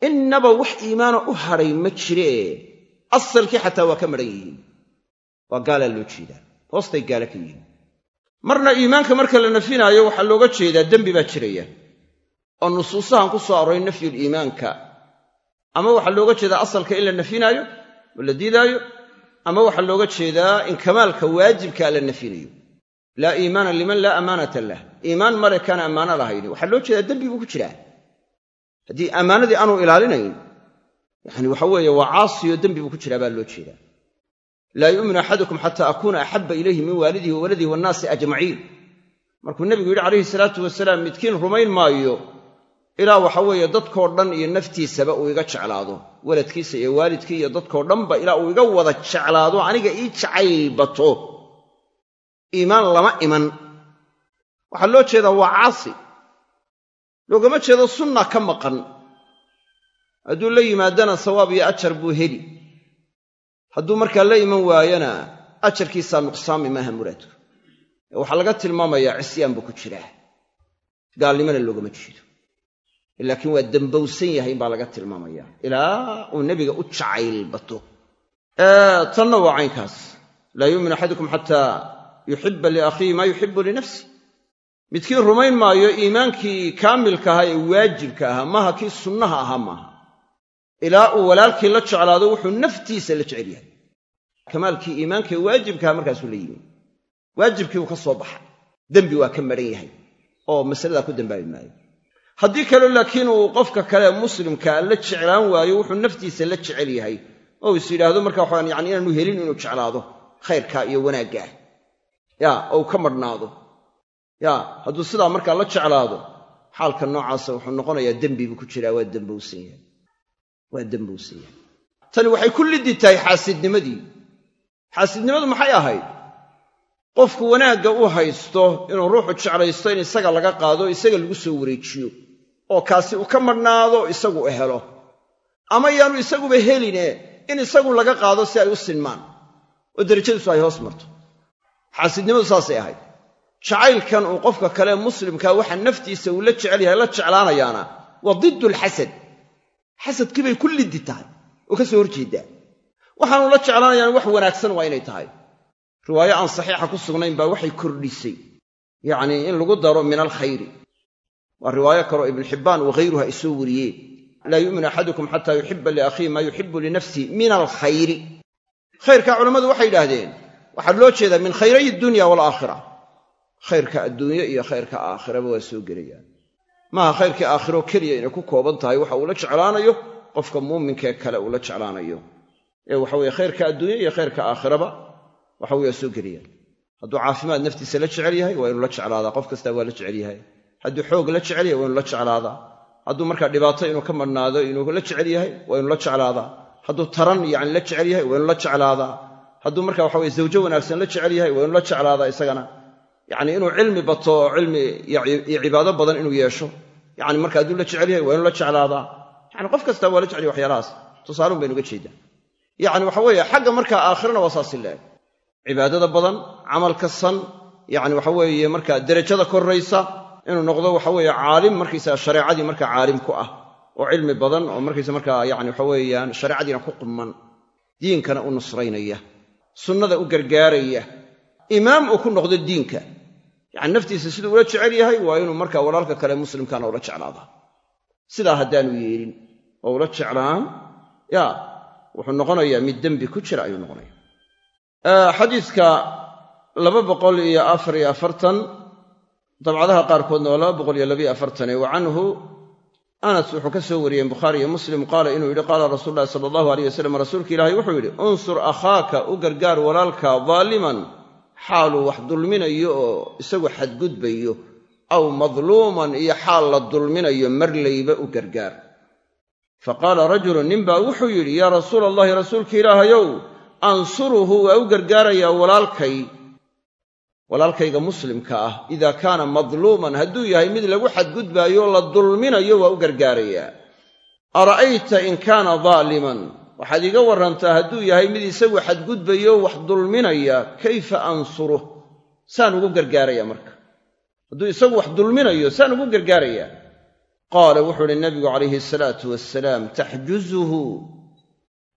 Innaba wax iimaana u hadhay ma jiree asalkii xataa waa ka madhan yihiin. Waa gaalaa loo jeedaa. Hoostay gaalo ka yihiin. Marna iimaanka marka la nafinaayo waxaa looga jeedaa dembi baa jiraya. Oo nusuusahan ku soo arooray nafyuliimaanka ama waxaa looga jeedaa asalka in la nafinaayo oo la diidaayo ama waxaa looga jeedaa in kamaalka waajibkaa la nafinayo. Laa iimaana liman laa amaanata lah. Iimaan male kaan ammaano lahayni waxaa loo jeedaa dembi buu ku jiraa. Haddii ammaanadii aanu ilaalinayn yani waxa weeye waa caasiyo dembi buu ku jiraa baa loo jeedaa. Laa yu'minu axadukum xataa akuuna axabba ilayhi min waalidihi wa waladihi waannaasi ajmaciin. Markuu nebigu yidhi calayhi salaatu wasalaam midkiin rumayn maayo ilaa waxa weeye dadkoo dhan iyo naftiisaba uu iga jeclaado. Waladkiisa iyo waalidkii iyo dadkoo dhanba ilaa uu iga wada jeclaado aniga ii jacayl bato iimaan lama iman. Waxaa loo jeedaa waa caasi. Loogama jeedo sunna ka maqan. Hadduu la yimaadana sawaab iyo ajar buu heli. Hadduu markaa la iman waayona ajarkiisaa nuqsaami maaha muraadku waxaa laga tilmaamayaa cisyaan buu ku jiraa. Gaalnimona loogama jeedo laakiin waa dembowsan yahay inbaa laga tilmaamaya. Ilaa uu nebiga u jacayl bato. Tanna waa caynkaas. Laa yu'minu axadukum xataa yuxiba liakhiihi maa yuxibu linafsi midkiin rumayn maayo iimaankii kaamilka ahaa ee waajibka ahaa maaha kii sunnaha ahaa maaha. Ilaa uu walaalkii la jeclaado wuxuu naftiisa la jecel yahay. Kamaalkii iimaanka ee waajibkaha markaasuu la yimi. Waajibkii uu ka soo baxay. Dembi waa ka maran yahay. Oo masaladaa ku dembaabi maayo haddii kaleo laakiin uu qofka kale muslimkaa la jeclaan waayo wuxuu naftiisa la jecel yahay. Oo is yidhaahdo marka waxaan yani inaanu helin inuu jeclaado khayrkaa iyo wanaaggaah ya ou ka madhnaado. Ya hadduu sidaa markaa la jeclaado xaalka noocaasa wuxuu noqonayaa dembi buu ku jiraa waa dembowsan yahay. Waa dembowsan yahay. Tani waxay ku liddi tahay xaasidnimadii. Xaasidnimadu maxay ahayd? Qofku wanaagga u haysto inuu ruuxu jeclaysto in isaga laga qaado isaga lagu soo wareejiyo oo kaasi uu ka madhnaado isagu helo. Ama yaanu isaguba heline in isagu laga qaado si ay u sinmaan. Oo derajadiisu ay hoos marto. Xaasidnimadu saasay ahayd. Jacaylkan uu qofka kale muslimkaa waxa naftiisa uu la jecel yahay la jeclaanayaana waa diddu alxasad xasadkii bay ku liddi tahay. Oo ka soo horjeeddaa waxaanu la jeclaanayaan wax wanaagsan waa inay tahay. Riwaayo aan saxiixa ku sugnayn baa waxay kordhisay. Yacnii in lagu daro min alkhayri waa riwaayo kaleo ibnu xibbaan waghayruha ay soo laa yu'minu axadukum xataa yuxiba liakhiihi maa yuxibu linafsihi min alkhayri. Khayrkaa culammadu waxay yidhaahdeen waxaa loo jeedaa min khayray dunya waalaakhira khayrka adduunye iyo khayrka aakhiraba waa soo gelayaan. Maaha khayrkii aakhiro keliya inay ku kooban tahay waxa uu la jeclaanayo qofka muuminkaee kale uu la jeclaanayo. Ee waxa weye khayrka adduunye iyo khayrka aakhiraba waxa weye soo gelayaan. Hadduu caafimaad naftiisa la jecel yahay waa inuu la jeclaadaa qof kastaa waa la jecel yahay hadduu xoog la jecel yahay waa inuu la jeclaadaa hadduu markaa dhibaato inuu ka madhnaado inuu la jecel yahay waa inuu la jeclaadaa hadduu taran yani la jecel yahay waa inuu la jeclaadaa hadduu marka waxa weye zawjo wanaagsan la jecel yahay waa inuu la jeclaadaa isagana. Yacni inuu cilmi bato oo cilmi iyo cibaado badan inuu yeesho. Yani marka hadduu la jecel yahay waa inuu la jeclaadaa yani qof kastaa waa la jecel yahy waxyaalahaas. Tusaalun baynu jeedaa. Yacni waxa weeye xagga markaa aakhirana waa saasi leeg cibaadada badan camalka san yacni waxa weeye markaa derajada korraysa inuu noqdo waxa weeye caalim markaysaga shareecadii markaa caalim ku ah oo cilmi badan oo markaysa markaa yani waxa weeyaan shareecadiina ku qumman diinkana u nusraynaya sunnada u gargaaraya imaam uu ku noqdo diinka. Yacni naftiisa siduu ula jecel yahay waa inuu markaa walaalka kale muslimkaana ula jeclaada. Sidaa haddaanu yeelin oo ula jeclaan ya wuxuu noqonayaa mid dembi ku jira ayuu noqonaya xadiidka laba boqol iyo afar iyo afartan dabcadaha qaarkoodna waa laba boqol iyo labiyo afartane wa canhu anas wuxuu ka soo wariyey bukhaari iyo muslim qaala inuu yidhi qaala rasuulu llahi sala allahu aleyh wasalam rasuulka ilaahay wuxuu yidhi unsur akhaaka u gargaar walaalka daaliman xaaluu wax dulminayo oo isagu xadgudbayo aw madluuman iyo xaal la dulminayo marlayba u gargaar fa qaala rajulun ninbaa wuxuu yidhi yaa rasuula allahi rasuulka ilaahayow ansuruhu waa u gargaarayaa walaalkay walaalkayga muslimka ah idaa kaana madluuman hadduu yahay mid lagu xadgudbaayo la dulminayo waa u gargaarayaa ara'ayta in kaana daaliman waxaad iiga warrantaa hadduu yahay mid isagu xadgudbayo wax dulminaya kayfa ansuruh? Saan ugu gargaarayaa marka. Hadduu isagu wax dulminayo saan ugu gargaarayaa qaala wuxuu uhi nabigu calayhi asalaatu wasalaam taxjuzuhu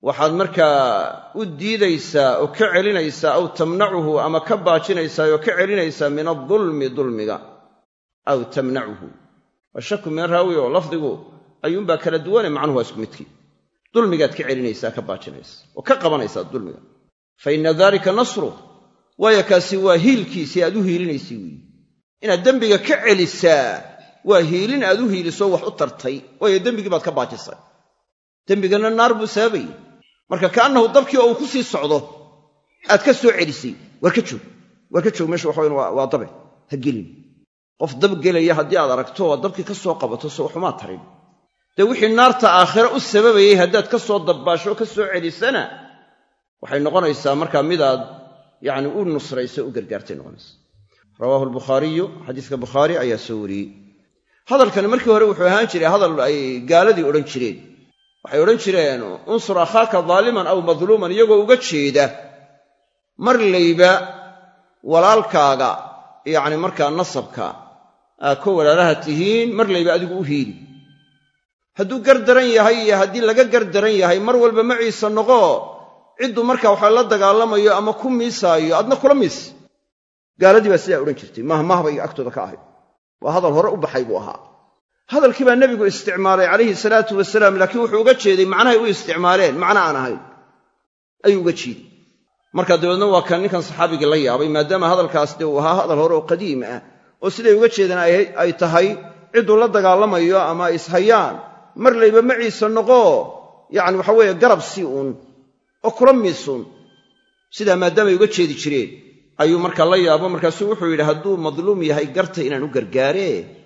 waxaad markaa u diidaysaa oo ka celinaysaa aw tamnacuhu ama ka baajinaysaa oo ka celinaysaa min adulmi dulmiga aw tamnacuhu. Waa shaku min raawi oo lafdigu ayuunbaa kala duwane macnuhu waa isku midkii. Dulmigaad ka celinaysaa ka baajinaysa oo ka qabanaysaa dulmiga. Fa inna daalika nasru waayo kaasi waa hiilkiisii aad u hiilinaysay weyi inaad dembiga ka celisaa waa hiilin aad u hiiliso wax u tartay waayo dembigii baad ka baajisay. Dembigana naar buu sababayey marka kaannahu dabkii oo uu ku sii socdo aad ka soo celisay. War ka joog war ka joog meesha waxaweyn waa dabe. Ha gelin. Qof dab gelaya haddii aad aragto oo dabkii ka soo qabato so waxumaa tarin. Dee wixii naarta aakhire u sababayey haddaad ka soo dabbaasho oo ka soo celisana waxay noqonaysaa markaa midaad yacni u nusrayso u gargaartay noqonaysa rawaahu albukhaariyu xadiiska bukhaari ayaa soo wariyey. Hadalkani markii hore wuxuu ahaan jiray hadal ay gaaladii odhan jireen waxay odhan jireen unsur akhaaka daaliman aw madluuman iyagoo uga jeeda marlayba walaalkaaga yacni markaa nasabka aad ka walaalaha tihiin marlayba adigu u hiili. Hadduu gar daran yahay iyo haddii laga gar daran yahay mar walba maciisa noqo cidduu markaa waxa la dagaalamayo ama ku miisaayo adna kula miis. Gaaladii baa sidaa odhan jirtay mahmah bay agtooda ka ahayd. Waa hadal hore u baxay buu ahaa hadalkii baa nebigu isticmaalay calayhi salaatu wasalaam laakiin wuxuu uga jeeday macnahay u isticmaaleen. Macna aan ahayn. Ayuu uga jeeday. Marka dabeedna waa kan ninkan saxaabigii la yaabay maadaama hadalkaas dee uu ahaa hadal hore oo qadiim ah oo siday uga jeedaan ay tahay cidduu la dagaalamayo ama ishayaan. Marlayba maciisa noqo. Yacni waxa weeye garab sii uun oo kula miisuun sidaa maadaamay uga jeedi jireen ayuu markaa la yaabo. Markaasuu wuxuu yidhi hadduu madluum yahay garta u gargaaree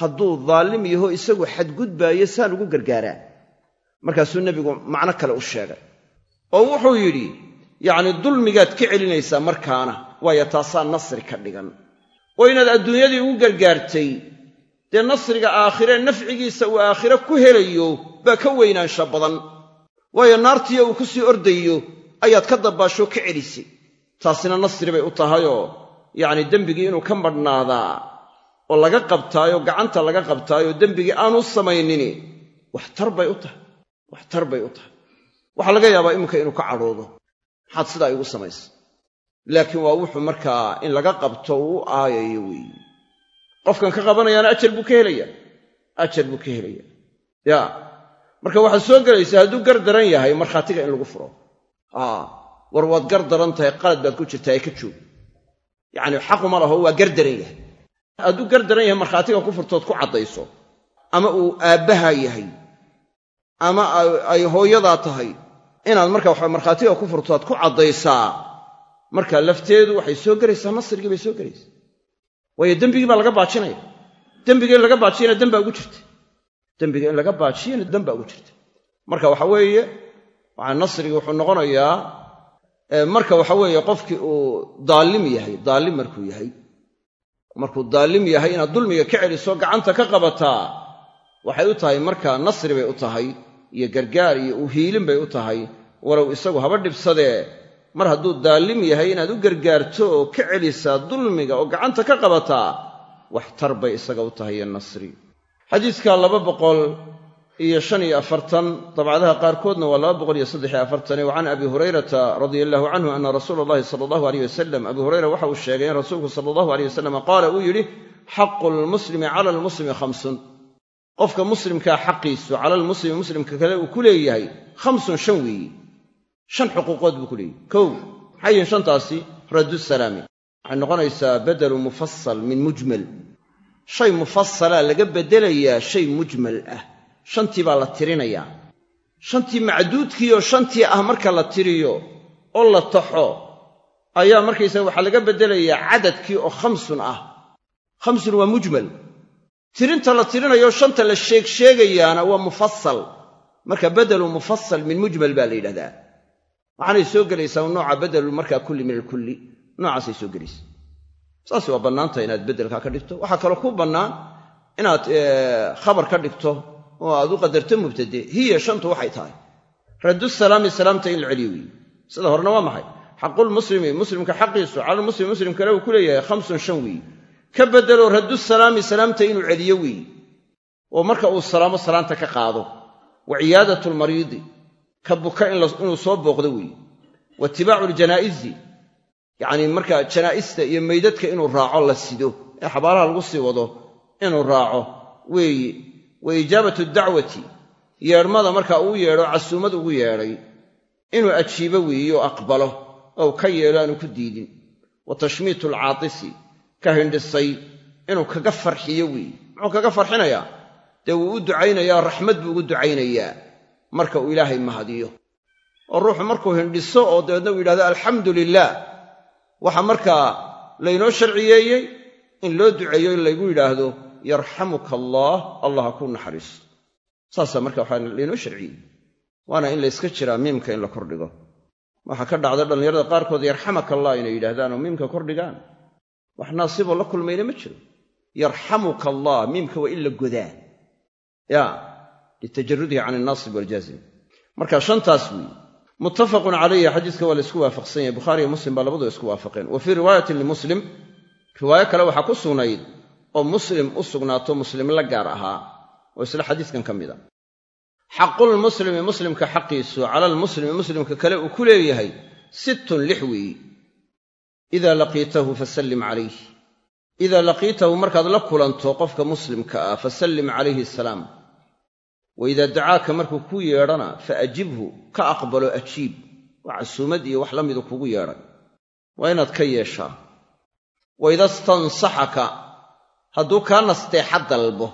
hadduu daalim yaho isagu xadgudbaayo saan ugu gargaaraa. Markaasuu nebigu macno kale u sheegay. Oo wuxuu yidhi yacni dulmigaad ka celinaysaa markaana waayo taasaa nasri ka dhigan. Oo inaad adduunyadii ugu gargaartay dee nasriga aakhire nafcigiisa uu aakhire ku helayo baa ka weynaansha badan. Waayo naartiiyo uu ku sii ordayo ayaad ka dabbaashoo ka celisay. Taasina nasri bay u tahayoo yacni dembigii inuu ka madhnaadaa oo laga qabtaayoo gacanta laga qabtaayoo dembigii aanu samaynini waxtar bay u tahay. Waxtar bay u tahay. Waxaa laga yaabaa iminka inuu ka cadhoodo. Maxaad sidaa igu samaysa laakiin waa wuxuu markaa in laga qabto uu u aayayo weeye qofkan ka qabanayaana ajar buu ka helaya ajar buu ka helaya ya. Marka waxaad soo gelaysaa hadduu gar daran yahay markhaatiga in lagu furo. War waad gar daran tahay qalad baad ku jirtaa ee ka joog yacni xaquma laho waa gar daran yahay hadduu gar daran yahay markhaatiga ku furtood ku caddayso ama uu aabbaha yahay ama ay hooyadaa tahay inaad marka waxa markhaatiga ku furtood ku caddaysaa marka lafteedu waxay soo gelaysaa nasrigii bay soo gelaysaa waayo dembigii baa laga baajinaya. Dembiga in laga baajiyana dembaa ugu jirta. Dembiga in laga baajiyana dembaa ugu jirta. Marka waxa weeye waxaa nasrigi wuxuu noqonayaa marka waxa weeye qofkii uu daalim yahay daalim markuu yahay markuu daalim yahay inaad dulmiga ka celiso gacanta ka qabataa waxay u tahay marka nasri bay u tahay iyo gargaar iyo uhiilin bay u tahay walow isagu haba dhibsadee mar hadduu daalim yahay inaad u gargaarto oo ka celisaa dulmiga oo gacanta ka qabataa waxtar bay isaga u tahay iyo nasri iyo shan iyo afartan. Dabcadaha qaarkoodna waa laba boqol iyo saddex iyo afartane wa can abi hurayrata radia allahu canhu ana rasuula allahi sala allahu aleyh wasalam abu hurayra waxa uu sheegay in rasuulku sala allahu aleyh wasalam qaala uu yidhi xaqu lmuslimi cala almuslimi khamsun. Qofka muslimkaa xaqiisu cala almuslimi muslimka kale uu ku leeyahay khamsun shan weeyi. Shan xuquuqood buu ku leeyahy kow maxay yihiin shantaasi raddu salaami. Waxay noqonaysaa bedelu mufasal min mujmal. Shay mufasalaa laga beddelayaa shay mujmal ah shantii baa la tirinayaa. Shantii macduudkiioo shantii ah marka la tiriyo oo la taxo ayaa markaysaga waxaa laga beddelayaa cadadkii oo khamsun ah. Khamsun waa mujmal. Tirinta la tirinayo shanta la sheegsheegayaana waa mufasal marka bedelu mufasal min mujmal baa la yidhahdaa. Waxaanay soo gelaysaa nooca bedelu markaa kulli min alkulli. Noocaasay soo gelaysa saas waa bannaanta inaad beddelkaa ka dhigto. Waxaa kaloo ku bannaan inaad khabar ka dhigto oo aad u qadarto mubtade hiya shantu waxay tahay. Raddu salaami salaamta in la celiyo weeye sida horena waa maxay? Xaqulmuslimi muslimka xaqiisu calalmuslim muslim kale uu ku leeyahay khamsun shan weeye ka beddelo raddu salaami salaamta inuu celiyo weeye oo marka uu salaamo salaanta ka qaado. Wa ciyaadatu lmariidi ka buka inuu soo booqdo weeye wa itibaacu ljanaa'izi yacnii markaa janaa'ista iyo meydadka inuu raaco la sido. Ee xabaalaha lagu sii wado inuu raaco weeye wa ijaabatu dacwati yeedhmada markaa uu yeedho casuumad ugu yeedhay inuu ajiibo weeye oo aqbalo ou ka yeelo aanu ku diidin. Wa tashmiitu alcaatisi ka hindhisay inuu kaga farxiyo weeye muxuu kaga farxinayaa? Dee wuu u ducaynayaa raxmad buu ugu ducaynayaa marka uu ilaahay mahadiyo. Oo ruuxu markuu hindhiso oo dabeedna uu yidhahdo alxamdu lilaah waxaa markaa laynoo sharciyeeyey in loo duceeyo in laygu yidhaahdo yarxamuka allah ha kuu naxariisto saasaa marka waxaa laynoo sharciyey waana in layska jiraa miimka in la kordhigo waxaa ka dhacda dhallinyarada qaarkood yarxamaka allah inay yidhaahdaan oo miimka kordhigaan wax naasiboo la kulmayna ma jiro. Yarxamuka allah miimka waa in la godaa. Ya litajarudihi can alnaasib waljaazim. Marka shantaas weeye muttafaqun calayhi xadiiska waa la isku waafaqsan yahay. Bukhaariiyo muslim baa labaduba isku waafaqeen. Wa fii riwaayatin limuslim riwaayo kale waxaa ku sugnayd oo muslim u sugnaato muslim la gaar ahaa oo isla xadiiskan ka mid a xaqulmuslimi muslimka xaqiisu cala almuslimi muslimka kale uu ku leeyahay sittun lix weeyi idaa laqiitahu fasallim calayh idaa laqiitahu markaad la kulanto qofka muslimka ah fasallim calayhi asalaam wa idaa dacaaka markuu kuu yeedhana fa ajibhu ka aqbalo ajiib. Waa casuumad iyo wax la midu kugu yeedhay waa inaad ka yeeshaa. Wa ida stansaxaka hadduu kaa nasteexa dalbo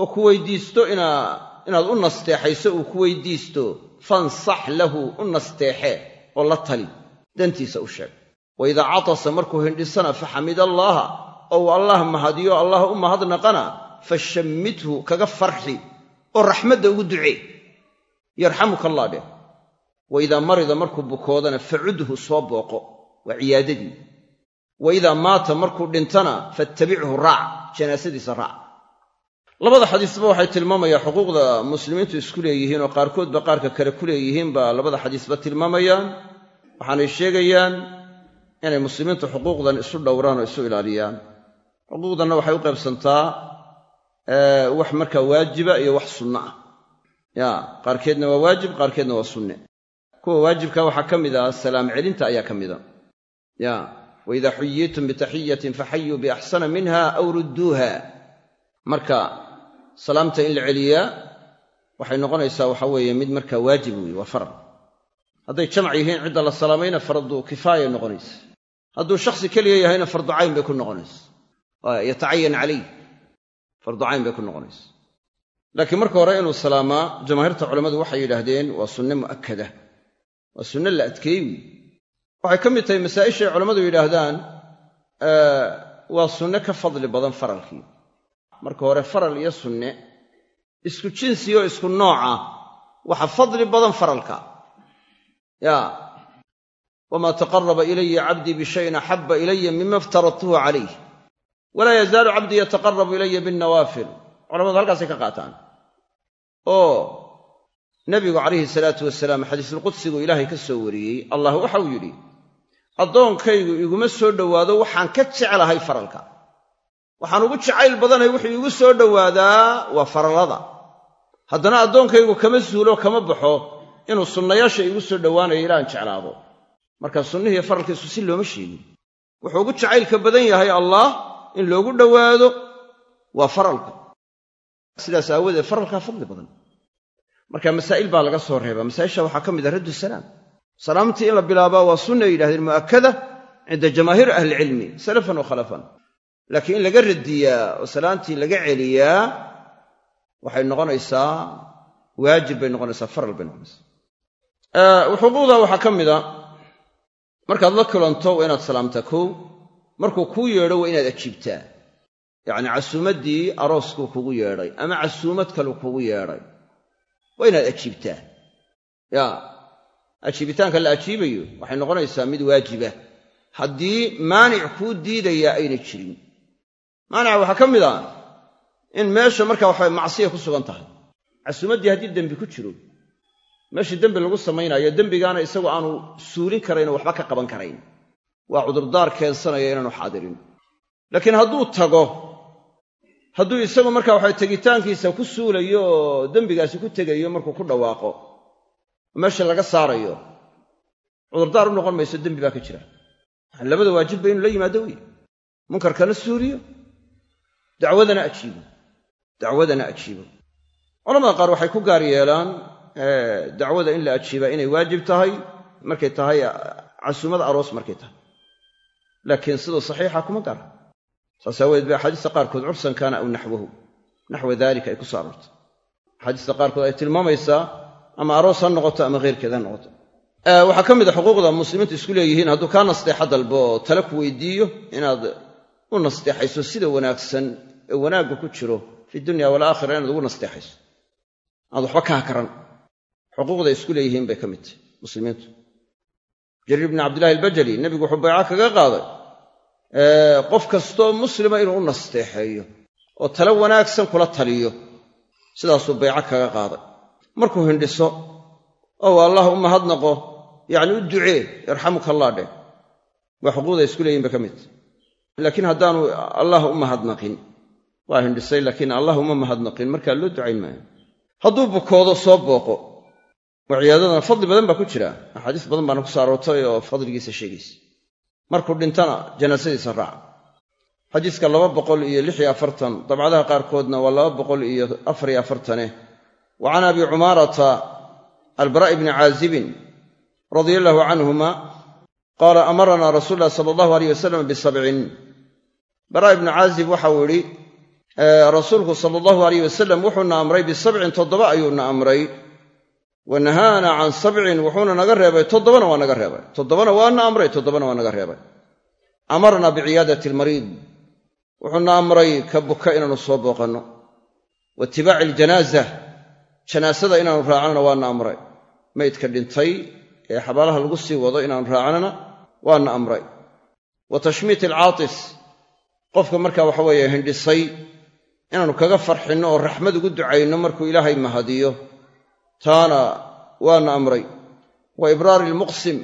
oo ku weydiisto inaad u nasteexayso uu ku weydiisto fansax lahu u nasteexe oo la tali dantiisa u sheeg. Wa idaa catasa markuu hindhisana faxamida allaaha oo uu allaah mahadiyo allah u mahadnaqana fashammithu kaga farxi oo raxmadda ugu ducee. Yarxamuka allah dheh. Wa idaa marida markuu bukoodana facudhu soo booqo waa ciyaadadii wa idaa maata markuu dhintana fattabichu raac janaasadiisa raac labada xadiisba waxay tilmaamayaan xuquuqda muslimiintu isku leeyihiin oo qaarkoodba qaarka kale ku leeyihiin baa labada xadiisba tilmaamayaan waxaanay sheegayaan inay muslimiintu xuquuqdan isu dhowraan oo isu ilaaliyaan xuquuqdanna waxay u qaybsantaa wax markaa waajiba iyo wax sunno ah ya qaarkeedna waa waajib qaarkeedna waa sunne kuwa waajibka waxaa ka mid ah salaam celinta ayaa ka mida ya wa idaa xuyiitum bitaxiyatin faxayuu biaxsana minha aw rudduuha marka salaamta in la celiyaa waxay noqonaysaa waxa weeye mid markaa waajib weeye waa farad hadday jamac yihiin cidda la salaamayna fardu kifaaya noqonaysa hadduu shakhsi keliya yahayna fardu cayn bay ku noqonaysa yatacayan calayh fardu cayn bay ku noqonaysa laakiin marka hore inuu salaamaa jamaahiirta culammadu waxay yidhaahdeen waa sunne mu'akkada waa sunne la adkeey waxay ka mid tahay masaa'ishay culammadu yidhaahdaan waa sunne ka fadli badan faralkii. Marka hore faral iyo sunne isku jinsi oo isku nooca waxa fadli badan faralka. Ya wamaa taqaraba ilaya cabdii bishayin axabba ilaya mima iftaradtuhu calayh walaa yazaalu cabdii yataqarabu ilaya binnawaafil culamadu halkaasay ka qaataan. Oo nebigu calayhi salaatu wasalaam xadiisulqudsigu ilaahay ka soo wariyey allah waxau yidhi addoonkaygu iguma soo dhowaado waxaan ka jeclahay faralka. Waxaan ugu jacayl badanay wuxuu igu soo dhowaadaa waa farallada. Haddana addoonkaygu kama suulo kama baxo inuu sunnayaasha igu soo dhowaanayo ilaan jeclaado. Marka sunnihiiyo faralkiisu si looma sheegin. Wuxuu ugu jacaylka badan yahay allaah in loogu dhowaado waa faralka. Sidaas aawadeed faralkaa fadli badan. Marka masaa'il baa laga soo reebaa. Masaa'isha waxaa ka mid ah raddu salaam salaamtii in la bilaabaa waa sunna ay yidhahdeen mu'akkada cinda jamaahiir ahlicilmi salafan wa khalafan. Laakiin in laga radiyaa oo salaantii laga celiyaa waxay noqonaysaa waajib bay noqonaysaa faral bay noqonaysaa. Xuquuqda waxaa ka mida markaad la kulanto waa inaad salaamtaa kow markuu kuu yeedho waa inaad ajiibtaa. Yacni casuumaddii arooskuu kugu yeedhay ama casuumad kaleu kugu yeedhay waa inaad ajiibtaa. Ya ajiibitaanka la ajiibayo waxay noqonaysaa mid waajiba. Haddii maanic kuu diidayaa ayna jirin. Maanica waxaa ka mid ah in meesha markaa waxa macsiya ku sugan tahay. Casuumaddii haddii dembi ku jiro meeshii dembi lagu samaynayo dembigaana isagu aanu suulin karaynoo waxba ka qaban karayn. Waa cudurdaar keensanaya inaanu xaadirin. Laakiin hadduu tago hadduu isagu markaa waxa tegitaankiisa ku suulayo dembigaasi ku tegayo markuu ku dhawaaqo meesha laga saarayo cudurdaar u noqon mayso dembi baa ka jira. Yani labada waajibba inuu la yimaado wey munkarkana suuliyo dacwadana ajiibo dacwadana ajiibo culamada qaar waxay ku gaar yeelaan dacwada in la ajiibaa inay waajib tahay markay tahay casuumada aroos markay tahay. Laakiin siduu saxiixa kuma gaara. Saas aawadeed bay axaadiista qaarkood cursan kaana aw naxwahu. Naxwa daalika ay ku soo axaadiista qaarkood ay tilmaamaysaa ama aroos ha noqoto ama kheyrkeed ha noqoto. Waxaa ka mid a xuquuqda muslimiintu isku leeyihiin hadduu kaa nasteexa dalbo oo tale ku weydiiyo inaad u nasteexayso sida wanaagsan ee wanaagga ku jiro fi dunya walaakhira inaad ugu nasteexayso. Aad waxba ka hakaran. Xuquuqday isku leeyihiin bay ka mid tahy muslimiintu. Jariir bni cabdillahi albajali nebigu wuxuu bayco kaga qaaday qof kastoo muslima inuu u nasteexeeyo oo tale wanaagsan kula taliyo. Sidaasuu bayco kaga qaaday markuu hindhiso oo allah u mahadnaqo yacni u ducee yarxamuka allah dheh. Waa xuquuqday isku leeyihiin bay ka mid. Tahy laakiin haddaanu allah u mahadnaqin waa hindhisay laakiin allah uma mahadnaqin markaa loo ducayn maayo. Hadduu bukoodo soo booqo. Oo ciyaadadana fadli badan baa ku jira. Axaadiis badan baana ku soo aroortay oo fadligiisa sheegaysa. Markuu dhintana janaasadiisa raaca xadiiska laba boqol iyo lix iyo afartan dabcadaha qaarkoodna waa laba boqol iyo afar iyo afartane wa can abi cumaarata albara'i bni caazibin radia allahu canhuma qaala amaranaa rasuul llahi sala allahu aleyh wasalam bisabcin bara ibnu caazib waxau idhi rasuulku sala allahu aleyh wasalam wuxuuna amray bisabcin toddoba ayuuna amray wa nahaana can sabcin wuxuuna naga reebay toddobana waa naga reebay toddobana waana amray toddobana waa naga reebay amarnaa biciyaadati almariid wuxuuna amray ka buka inaanu soo booqanno wa itibaaci janaasada inaanu raacnana waana amray. Maydka dhintay ee xabaalaha lagu sii wado inaanu raacnana waana amray. Wa tashmiit alcaatis. Qofka markaa waxa weeye hindhisay inaannu kaga farxinno oo raxmad ugu ducayno markuu ilaahay mahadiyo. Taana waana amray. Wa ibraari almuqsim.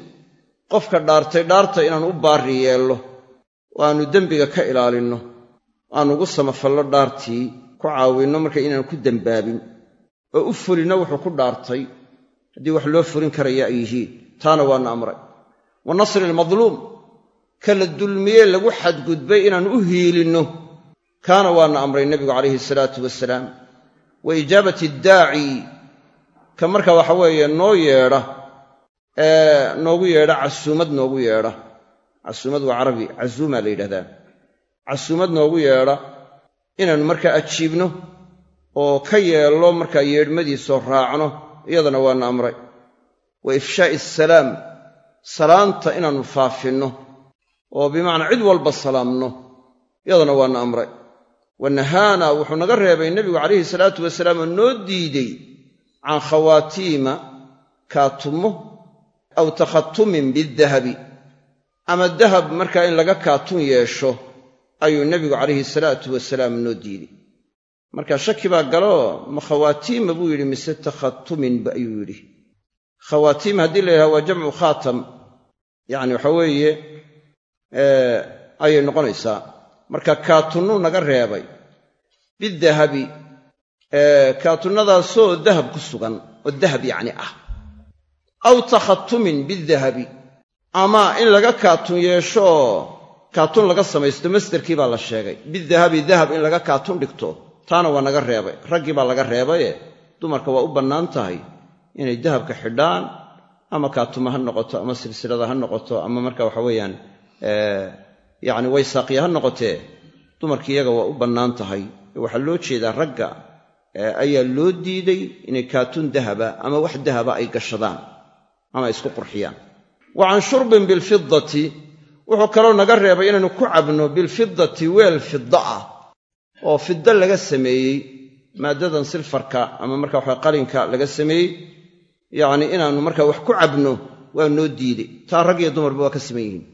Qofka dhaartay dhaarta inaannu u baarri yeello. Oo dembiga ka ilaalinno. Aannu ugu samafallo dhaartii ku caawinno marka inaanu ku dembaabin oo u fulinno wuxuu ku dhaartay. Haddii wax loo fulin karaya ay yihiin taana waana amray. Wa nasri almadluum ka la dulmiyee lagu xadgudbay inaannu u hiilinno kaana waana amray nebigu calayhi salaatu wasalaam wa ijaabati addaaci ka marka waxa weeye noo yeedha ee noogu yeedha casuumad noogu yeedha. Casuumad waa carabi casuumaa la yidhahdaa casuumad noogu yeedha inaannu markaa ajiibno oo ka yeello markaa yeedhmadiisoo raacno iyadana waana amray. Wa ifshaa'i asalaam salaanta inaannu faafinno oo bimacnaa cid walba salaamno iyadana waana amray. Wa nahaana wuxuu naga reebay nebigu calayhi salaatu wasalaam oo noo diidey can khawaatiima kaatumo aw takhatumin bidahabi ama dahab markaa in laga kaatun yeesho ayuu nebigu calayhi salaatu wasalaam noo diidey marka shaki baa galoo ma khawaatiima buu yidhi mise takhatuminba ayuu yidhi. Khawaatiim haddii la yidhaha waa jamcu khaatam. Yacni waxa weeye ayay noqonaysaa. Marka kaatunnuu naga reebay bidahabi kaatunnadaasoo dahab ku sugan oo dahab yacni ah. Aw takhatumin bidahabi ama in laga kaatun yeesho oo kaatun laga samaysto masderkii baa la sheegay. Bidahabi dahab in laga kaatun dhigto taana waa naga reebay. Raggii baa laga reebaye. Dumarka waa u bannaan tahay. Inay dahabka xidhaan ama kaatuma ha noqoto ama silsilada ha noqoto ama marka waxa weeyaan yacni waysaaqiya ha noqotee dumarkii iyaga waa u bannaan tahay. Waxaa loo jeedaa ragga ayaa loo diiday inay kaatun dahaba ama wax dahaba ay gashadaan ama isku qurxiyaan. Wa can shurbin bilfidati wuxuu kaloo naga reebay inaynu ku cabno bilfidati weel fidda ah oo fidda laga sameeyey maaddadan silfarka ama marka waxa qalinka laga sameeyey yacni inaannu markaa wax ku cabno waa noo diiday taa rag iyo dumarba waa ka siman yihiin.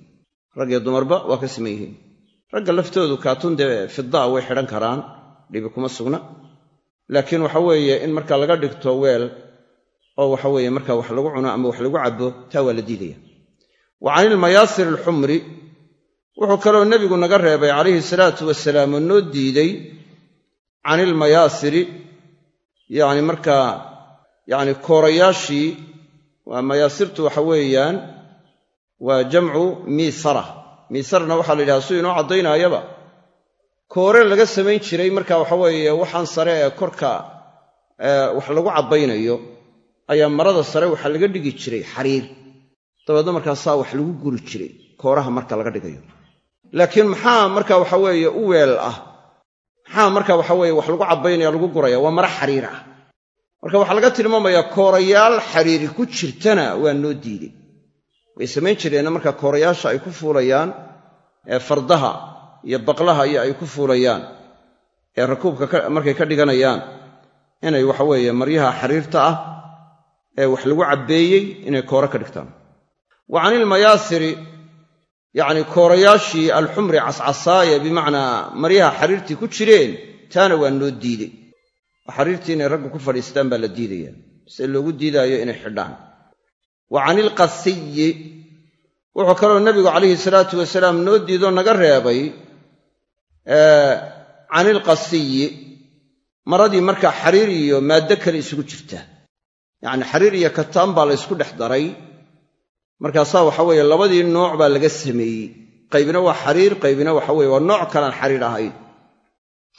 Rag iyo dumarba waa ka siman ragga laftoodu kaatun dee fiddaa way xidhan karaan dhibi kuma sugna. Laakiin waxa weeye in marka laga dhigto weel oo waxa weeye marka wax lagu cuno ama wax lagu cabbo taa waa la diidaya wa can ilmayaasir alxumri wuxuu kaloo nebigu naga reebay calayhi salaatu wasalaam oo noo diiday can ilmayaasiri yacni markaa yacni koorayaashii waa mayaasirtu waxa weeyaan waa jamcu miisara. Miisarna waxaa la yidhaha suu inoo caddaynaayaba. Koore laga samayn jiray marka waxa weeye waxaan sare ee korka wax lagu cabbaynayo ayaa marada sare waxaa laga dhigi jiray xariir. Dabeedna markaasaa wax lagu guri jiray kooraha marka laga dhigayo laakiin maxaa marka waxa weeye u weel ah? Maxaa marka waxa weeye wax lagu cabbaynaya lagu guraya waa mara xariir ah. Marka waxaa laga tilmaamayaa koorayaal xariiri ku jirtana waa noo diiday way samayn jireenna marka koorayaasha ay ku fuulayaan ee fardaha iyo baqlaha iyo ay ku fuulayaan ee rakuubka markay ka dhiganayaan inay waxa weeye maryaha xariirta ah ee wax lagu cabbeeyey inay koore ka dhigtaan. Wa can ilmayaasiri yacni koorayaashii alxumri cascasaaya bimacnaa maryaha xariirtii ku jireen taana waa noo diidey. Oo xariirtii inay raggu ku fadhiistaan baa la diidaya se loogu diidaayo inay xidhaan. Wa can ilqasiyi wuxuu kaloo nebigu calayhi salaatu wasalaam noo diidoo naga reebay can ilqasiyi maradii markaa xariir iyo maaddo kale isugu jirta yacni xariir iyo kataan baa la ysku dhex daray markaasaa waxa weeye labadii nooc baa laga sameeyey. Qaybina waa xariir qaybina waxa weye waa nooc kalaan xariir ahayn.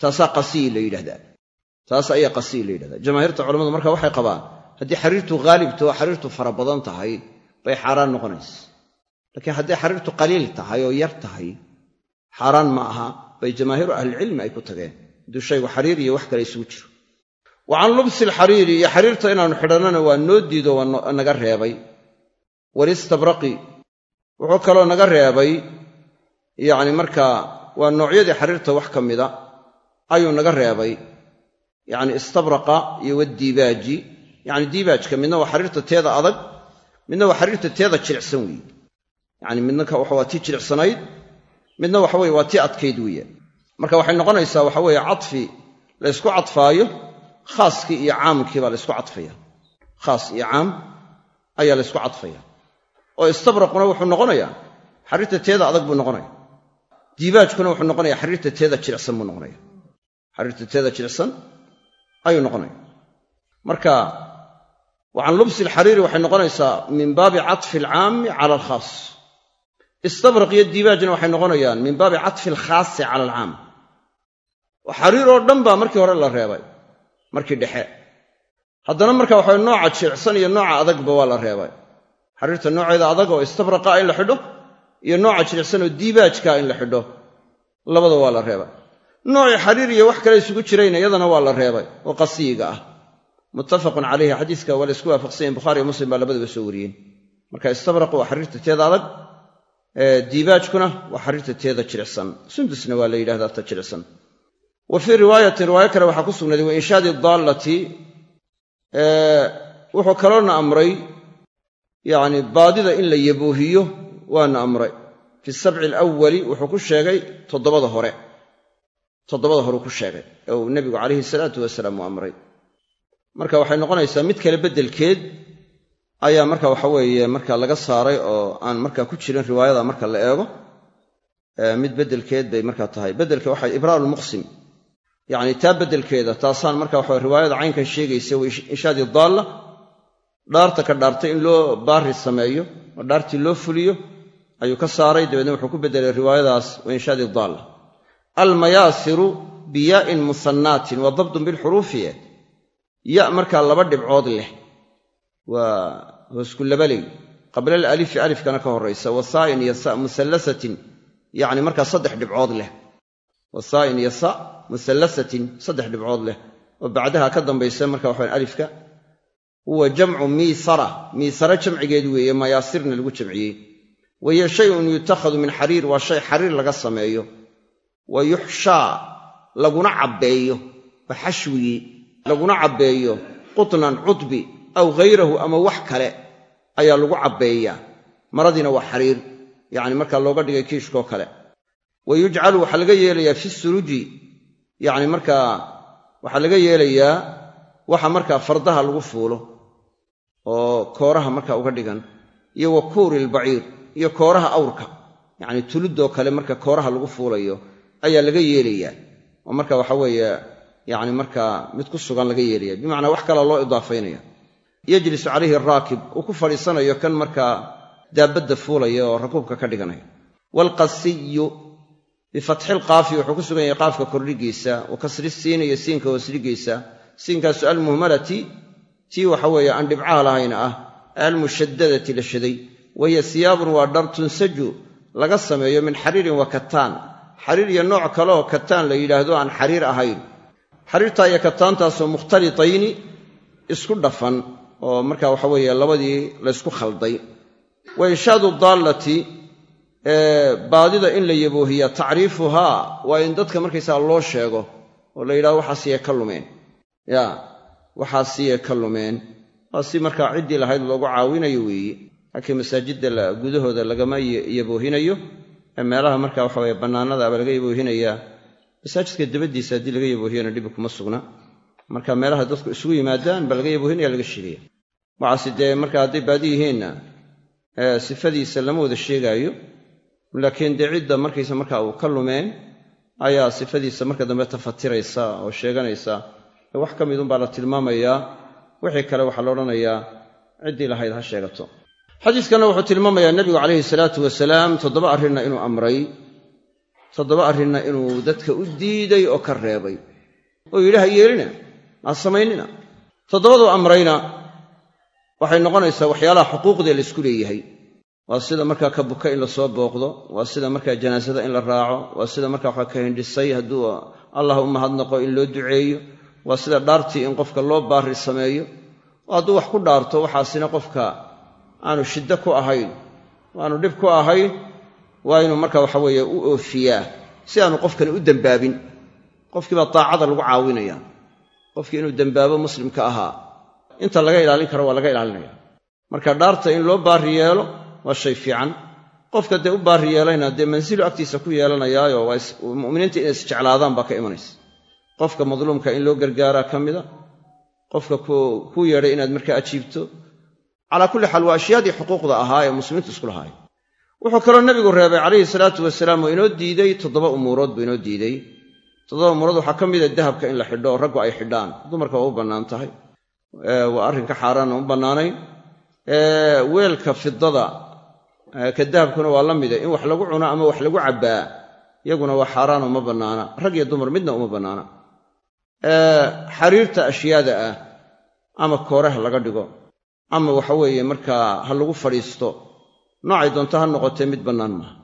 Taasaa qasiyi la yidhahdaa. Taas ayaa qasiyi la yidhahdaa. Jamaahiirta culamadu marka waxay qabaan haddii xariirtu haalibto oo xariirtu fara badan tahay bay xaaraan noqonaysa. Laakiin hadday xariirtu qaliil tahay oo yar tahay xaaraan ma aha bay jamaahiiru ahlilcilmi ay ku tageen. Hadduu shaygu xariir iyo wax kale isugu jiro. Wa can lubsi alxariiri iyo xariirta inaannu xidhannana waa noo diido waa naga reebay walistabraqi. Wuxuu kaloo naga reebay yacni markaa waa noocyadii xariirta wax ka mida ayuu naga reebay. Yacni istabraqa iyo waddiibaaji yacni diibaajka midna waa xariirta teeda adag midna waa xariirta teeda jilicsan weeye. Yacni midna waa tii jilicsanayd midna waxa weye waa tii adkayd weeye. Marka waxay noqonaysaa waxa weeye cadfi la ysku cadfaayo khaaskii iyo caamkii baa la cadfaya khaas iyo caam ayaa la ysku cadfaya oo istabraquna wuxuu noqonayaa xariirta teeda adag buu noqonaya diibaajkuna wuxuu noqonaya xariirta teeda jilicsan buu noqonaya xariirta teeda jilicsan ayuu noqonaya marka wa can lubsi alxariiri waxay noqonaysaa min baabi catfi alcaami cala alkhaas istabraq iyo diibaajna waxay noqonayaan min baabi catfi alkhaasi cala alcaam xariir oo dhan baa markii hore la reebay markii dhexe. Haddana marka waxa nooca jilicsan iyo nooca adagba waa la reebay xariirta nooceeda adag oo in la xidho iyo nooca jilicsan oo diibaajka in la xidho labada waa la reebay. Noocii xariir iyo wax kale isugu jirayna iyadana waa la reebay oo qasiyiga ah. Muttafaqun calayhi xadiiska waa la isku waafaqsanyahin bukhari iyo muslim baa labadaba soo wariyeen. Marka istabraqu waa xariirta teeda adag diibaajkuna waa xariirta teeda jilicsan. Sundusna waa la yidhahdaa ta jilicsan. Wa fii riwaayatin riwaayo kale waxaa ku sugnaaday wa inshaadi daallati wuxuu kaloona amray yacni baadida in la yaboohiyo waana amray. Fi sabci alawali wuxuu ku sheegay toddobada hore. Toddobada horeu ku sheegay. Ee uu nebigu calayhi salaatu wasalaam uu amray. Marka waxay noqonaysaa mid kale beddelkeed ayaa marka waxa weeye marka laga saaray oo aan markaa ku jirin riwaayada marka la eego mid beddelkeed bay markaa tahay. Beddelka waxa ibraaru yacni taa beddelkeeda taasaan marka waxa riwaayada caynkan sheegaysa wa inshaadi daalla dhaarta ka dhaartay in loo baari sameeyo oo dhaartii loo fuliyo ayuu ka saaray. Dabeedna wuxuu ku beddelay riwaayadaas wa inshaadi daalla almayaasiru biyaa'in musannaatin wa dabdun bilxuruufi ya markaa laba dhibcood leh. Waa hoosku labaley qabla alalifi alifkana ka horraysa. Wasaa'in iyo sa musallasatin. Yacni markaa saddex dhibcood leh. Wasaa'in iyo sa musallasatin saddex dhibcood leh. Oo bacdaha ka dambaysa marka waxawan alifka huwa jamcu miisara. Miisara jamcigeed weeye mayaasirna lagu jamciyey. Wahiya shayun yutakhadu min xariir waa shay xariir laga sameeyo. Wa yuxshaa laguna cabbeeyo. Waa xashwigii laguna cabbeeyo. Qutnan cudbi aw ghayrahu ama wax kale ayaa lagu cabbeeyaa maradiina waa xariir yacni markaa looga dhigay kiishkoo kale. Wa yujcalu waxaa laga yeelayaa fi suruji. Yacni markaa waxaa laga yeelayaa waxa markaa fardaha lagu fuulo oo kooraha markaa uga dhigan iyo wa kuuri iyo kooraha awrka. Yacni tuludoo kale marka kooraha lagu fuulayo ayaa laga yeelayaa. Oo marka waxa weeye yacni markaa mid ku sugan laga yeelaya bimacnaa wax kalaa loo idaafaynaya yajlisu calayhi araakib uu ku fadhiisanayo kan markaa daabadda fuulaya oo rakuubka ka dhiganaya waalqasiyu bifatxi lqaafi wuxuu ku sugan yahay qaafka kordhigiisa wa kasri siini iyo siinka hoosdhigiisa siinkaasu almuhmalati tii waxa weeye aan dhibcaha lahayn ah almushadadati la shaday wahiya siyaabun waa dhar tunsaju laga sameeyo min xariirin wa kataan. Xariir iyo nooc kale oo kataan la yidhaahdo aan xariir ahayn. Xariirtaa iyo kataantaasoo mukhtalitayni isku dhafan oo marka waxa weeye labadii laysku khalday. Wa inshaadu daallati baadida in la yaboohiya tacriifuhaa waa in dadka markaysaga loo sheego oo la yidhahdo waxaasiyee ka lumeen. Ya waxaasiyee ka lumeen. Waa si markaa ciddii lahayd loogu caawinayo weeye laakiin masaajidda gudahooda lagama yaboohinayo. Ee meelaha marka waxa weye bannaanada aba laga yaboohinayaa. Masaajidka dabaddiisa haddii laga yaboohiyana dhibi kuma sugna. Marka meelaha dadku isugu yimaadaan ba laga yaboohinaya laga sheegaya waxaase dee marka hadday baadi sifadiisa lama wada sheegaayo. Laakiin dee cidda markaysa marka uu ka lumeen ayaa sifadiisa marka dambe tafatiraysa oo sheeganaysa wax ka midunbaa la tilmaamayaa wixii kale waxaa la odhanayaa ciddii lahayd ha sheegato. Xadiiskanna wuxuu tilmaamayaa nebigu calayhi salaatu wasalaam toddoba arrinna inuu amray toddoba arrinna inuu dadka u diiday oo ka reebay. Oo yidhi ha yeelina ha samaynina. Toddobaduu amrayna waxay noqonaysaa waxyaalaha xuquuqdee laysku leeyahay. Waa sida markaa ka buka in la soo booqdo waa sida markaa janaasada in la raaco waa sida markaa waxa ka hindhisay hadduu allah u mahadnaqo in loo duceeyo waa sida dhaartii in qofka loo baari sameeyo. Oo hadduu wax ku dhaarto waxaasina qofka aanu shiddo ku ahayn aanu dhib ku ahayn waa inuu marka waxa weeye u oofiyaa si aanu qofkani u dembaabin. Qofkiibaa daacada lagu caawinaya qofkii inuu dembaabo muslimka ahaa inta laga ilaalin karo waa laga ilaalinaya. Marka dhaarta in loo baari yeelo waa shay fiican. Qofka dee u baari yeelayna dee mansilu agtiisa ku yeelanayaayo muminiinta inay isjeclaadaan baa ka imanaysa qofka madluumka in loo gargaaraa ka mida qofka kuu yeedhay inaad markaa ajiibto. Calaa kulli xaal waa ashyaadii xuquuqda ahaa ee muslimiintu isku lahaayeen. Wuxuu kaloo nebigu reebay calayhi salaatu wasalaam oo inoo diiday toddoba umuurood buu inoo diiday. Toddoba umuurood waxaa ka mida dahabka in la xidho oo raggu ay xidhaan. Dumarka waa u bannaan tahay. Waa arrinka xaaraana u bannaanayn. Weelka fidada ka dahabkuna waa la mida in wax lagu cuno ama wax lagu cabbaa iyaguna waa xaaraano ma bannaana. Rag iyo dumar midna uma bannaana xariirta ashyaada ah ama kooreha laga dhigo ama waxa weeye markaa ha lagu fadhiisto noocay doonto ha noqotee mid bannaan maaha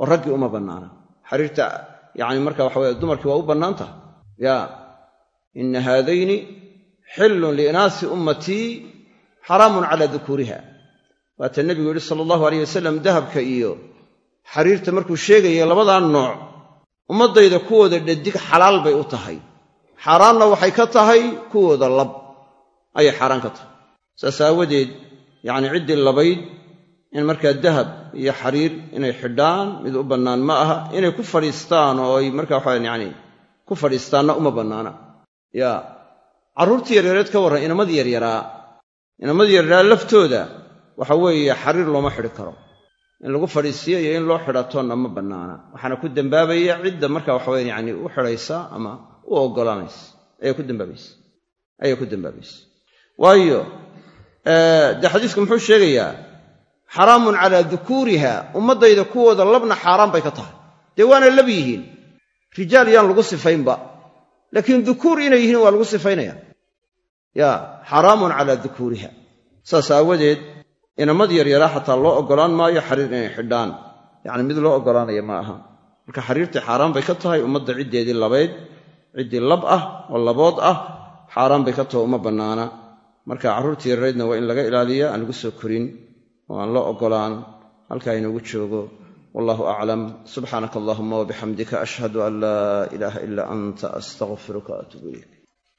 oo raggii uma bannaana. Xariirta yacni marka waxa weye dumarkii waa u bannaan tahay ya ina haadayni xillun liinaasi ummatii xaraamun calaa dukuuriha waata nebigu yidhi sala allahu aleyh wasalam dahabka iyo xariirta markuu sheegaya labadaa nooc ummaddayda kuwooda dhadig xalaal bay u tahay xaaraanna waxay ka tahay kuwooda lab. Ayay xaaraan ka tahay. Saas aawadeed yacni ciddii labayd in markaa dahab iyo xariir inay xidhaan mid u bannaan ma aha. Inay ku fadhiistaan oo ay markaa waxaa yacni ku fadhiistaanna uma bannaana. Ya carruurtii yaryareed ka warran inamadii yaryaraa inamadii yaryaraa laftooda waxa weeye xariir looma xidhi karo. In lagu fadhiisiyo iyo in loo xidhatoonna ma bannaana. Waxaana ku dembaabaya cidda marka waxaweyn yacni u xidhaysa ama u oggolaanaysa ayaa ku dembaabaysa ayaa ku dembaabaysa waayo dee xadiisku muxuu sheegayaa xaraamun calaa dukuuriha ummaddayda kuwooda labna xaaraan bay ka tahay. Dee waana lab yihiin. Rijaal yaan lagu sifaynba laakiin dukuur inay yihiin waa lagu sifaynaya. Ya xaraamun calaa dukuuriha. Saas aawadeed inamad yaryaraa xataa loo oggolaan maayo xariir inay xidhaan. Yacni mid loo oggolaanaya ma aha. Marka xariirtii xaaraan bay ka tahay ummadda ciddeedii labayd ciddii lab ah oo labood ah xaaraan bay ka taho uma bannaana. Marka carruurtii yararaydna waa in laga ilaaliya aan lagu soo korin oo aan loo oggolaan halkaa inoogu joogo. Wallahu aclam subxaanaka allahuma wabixamdika ashhadu an laa ilaaha ilaa anta astaqfiruka waatuubu ilayk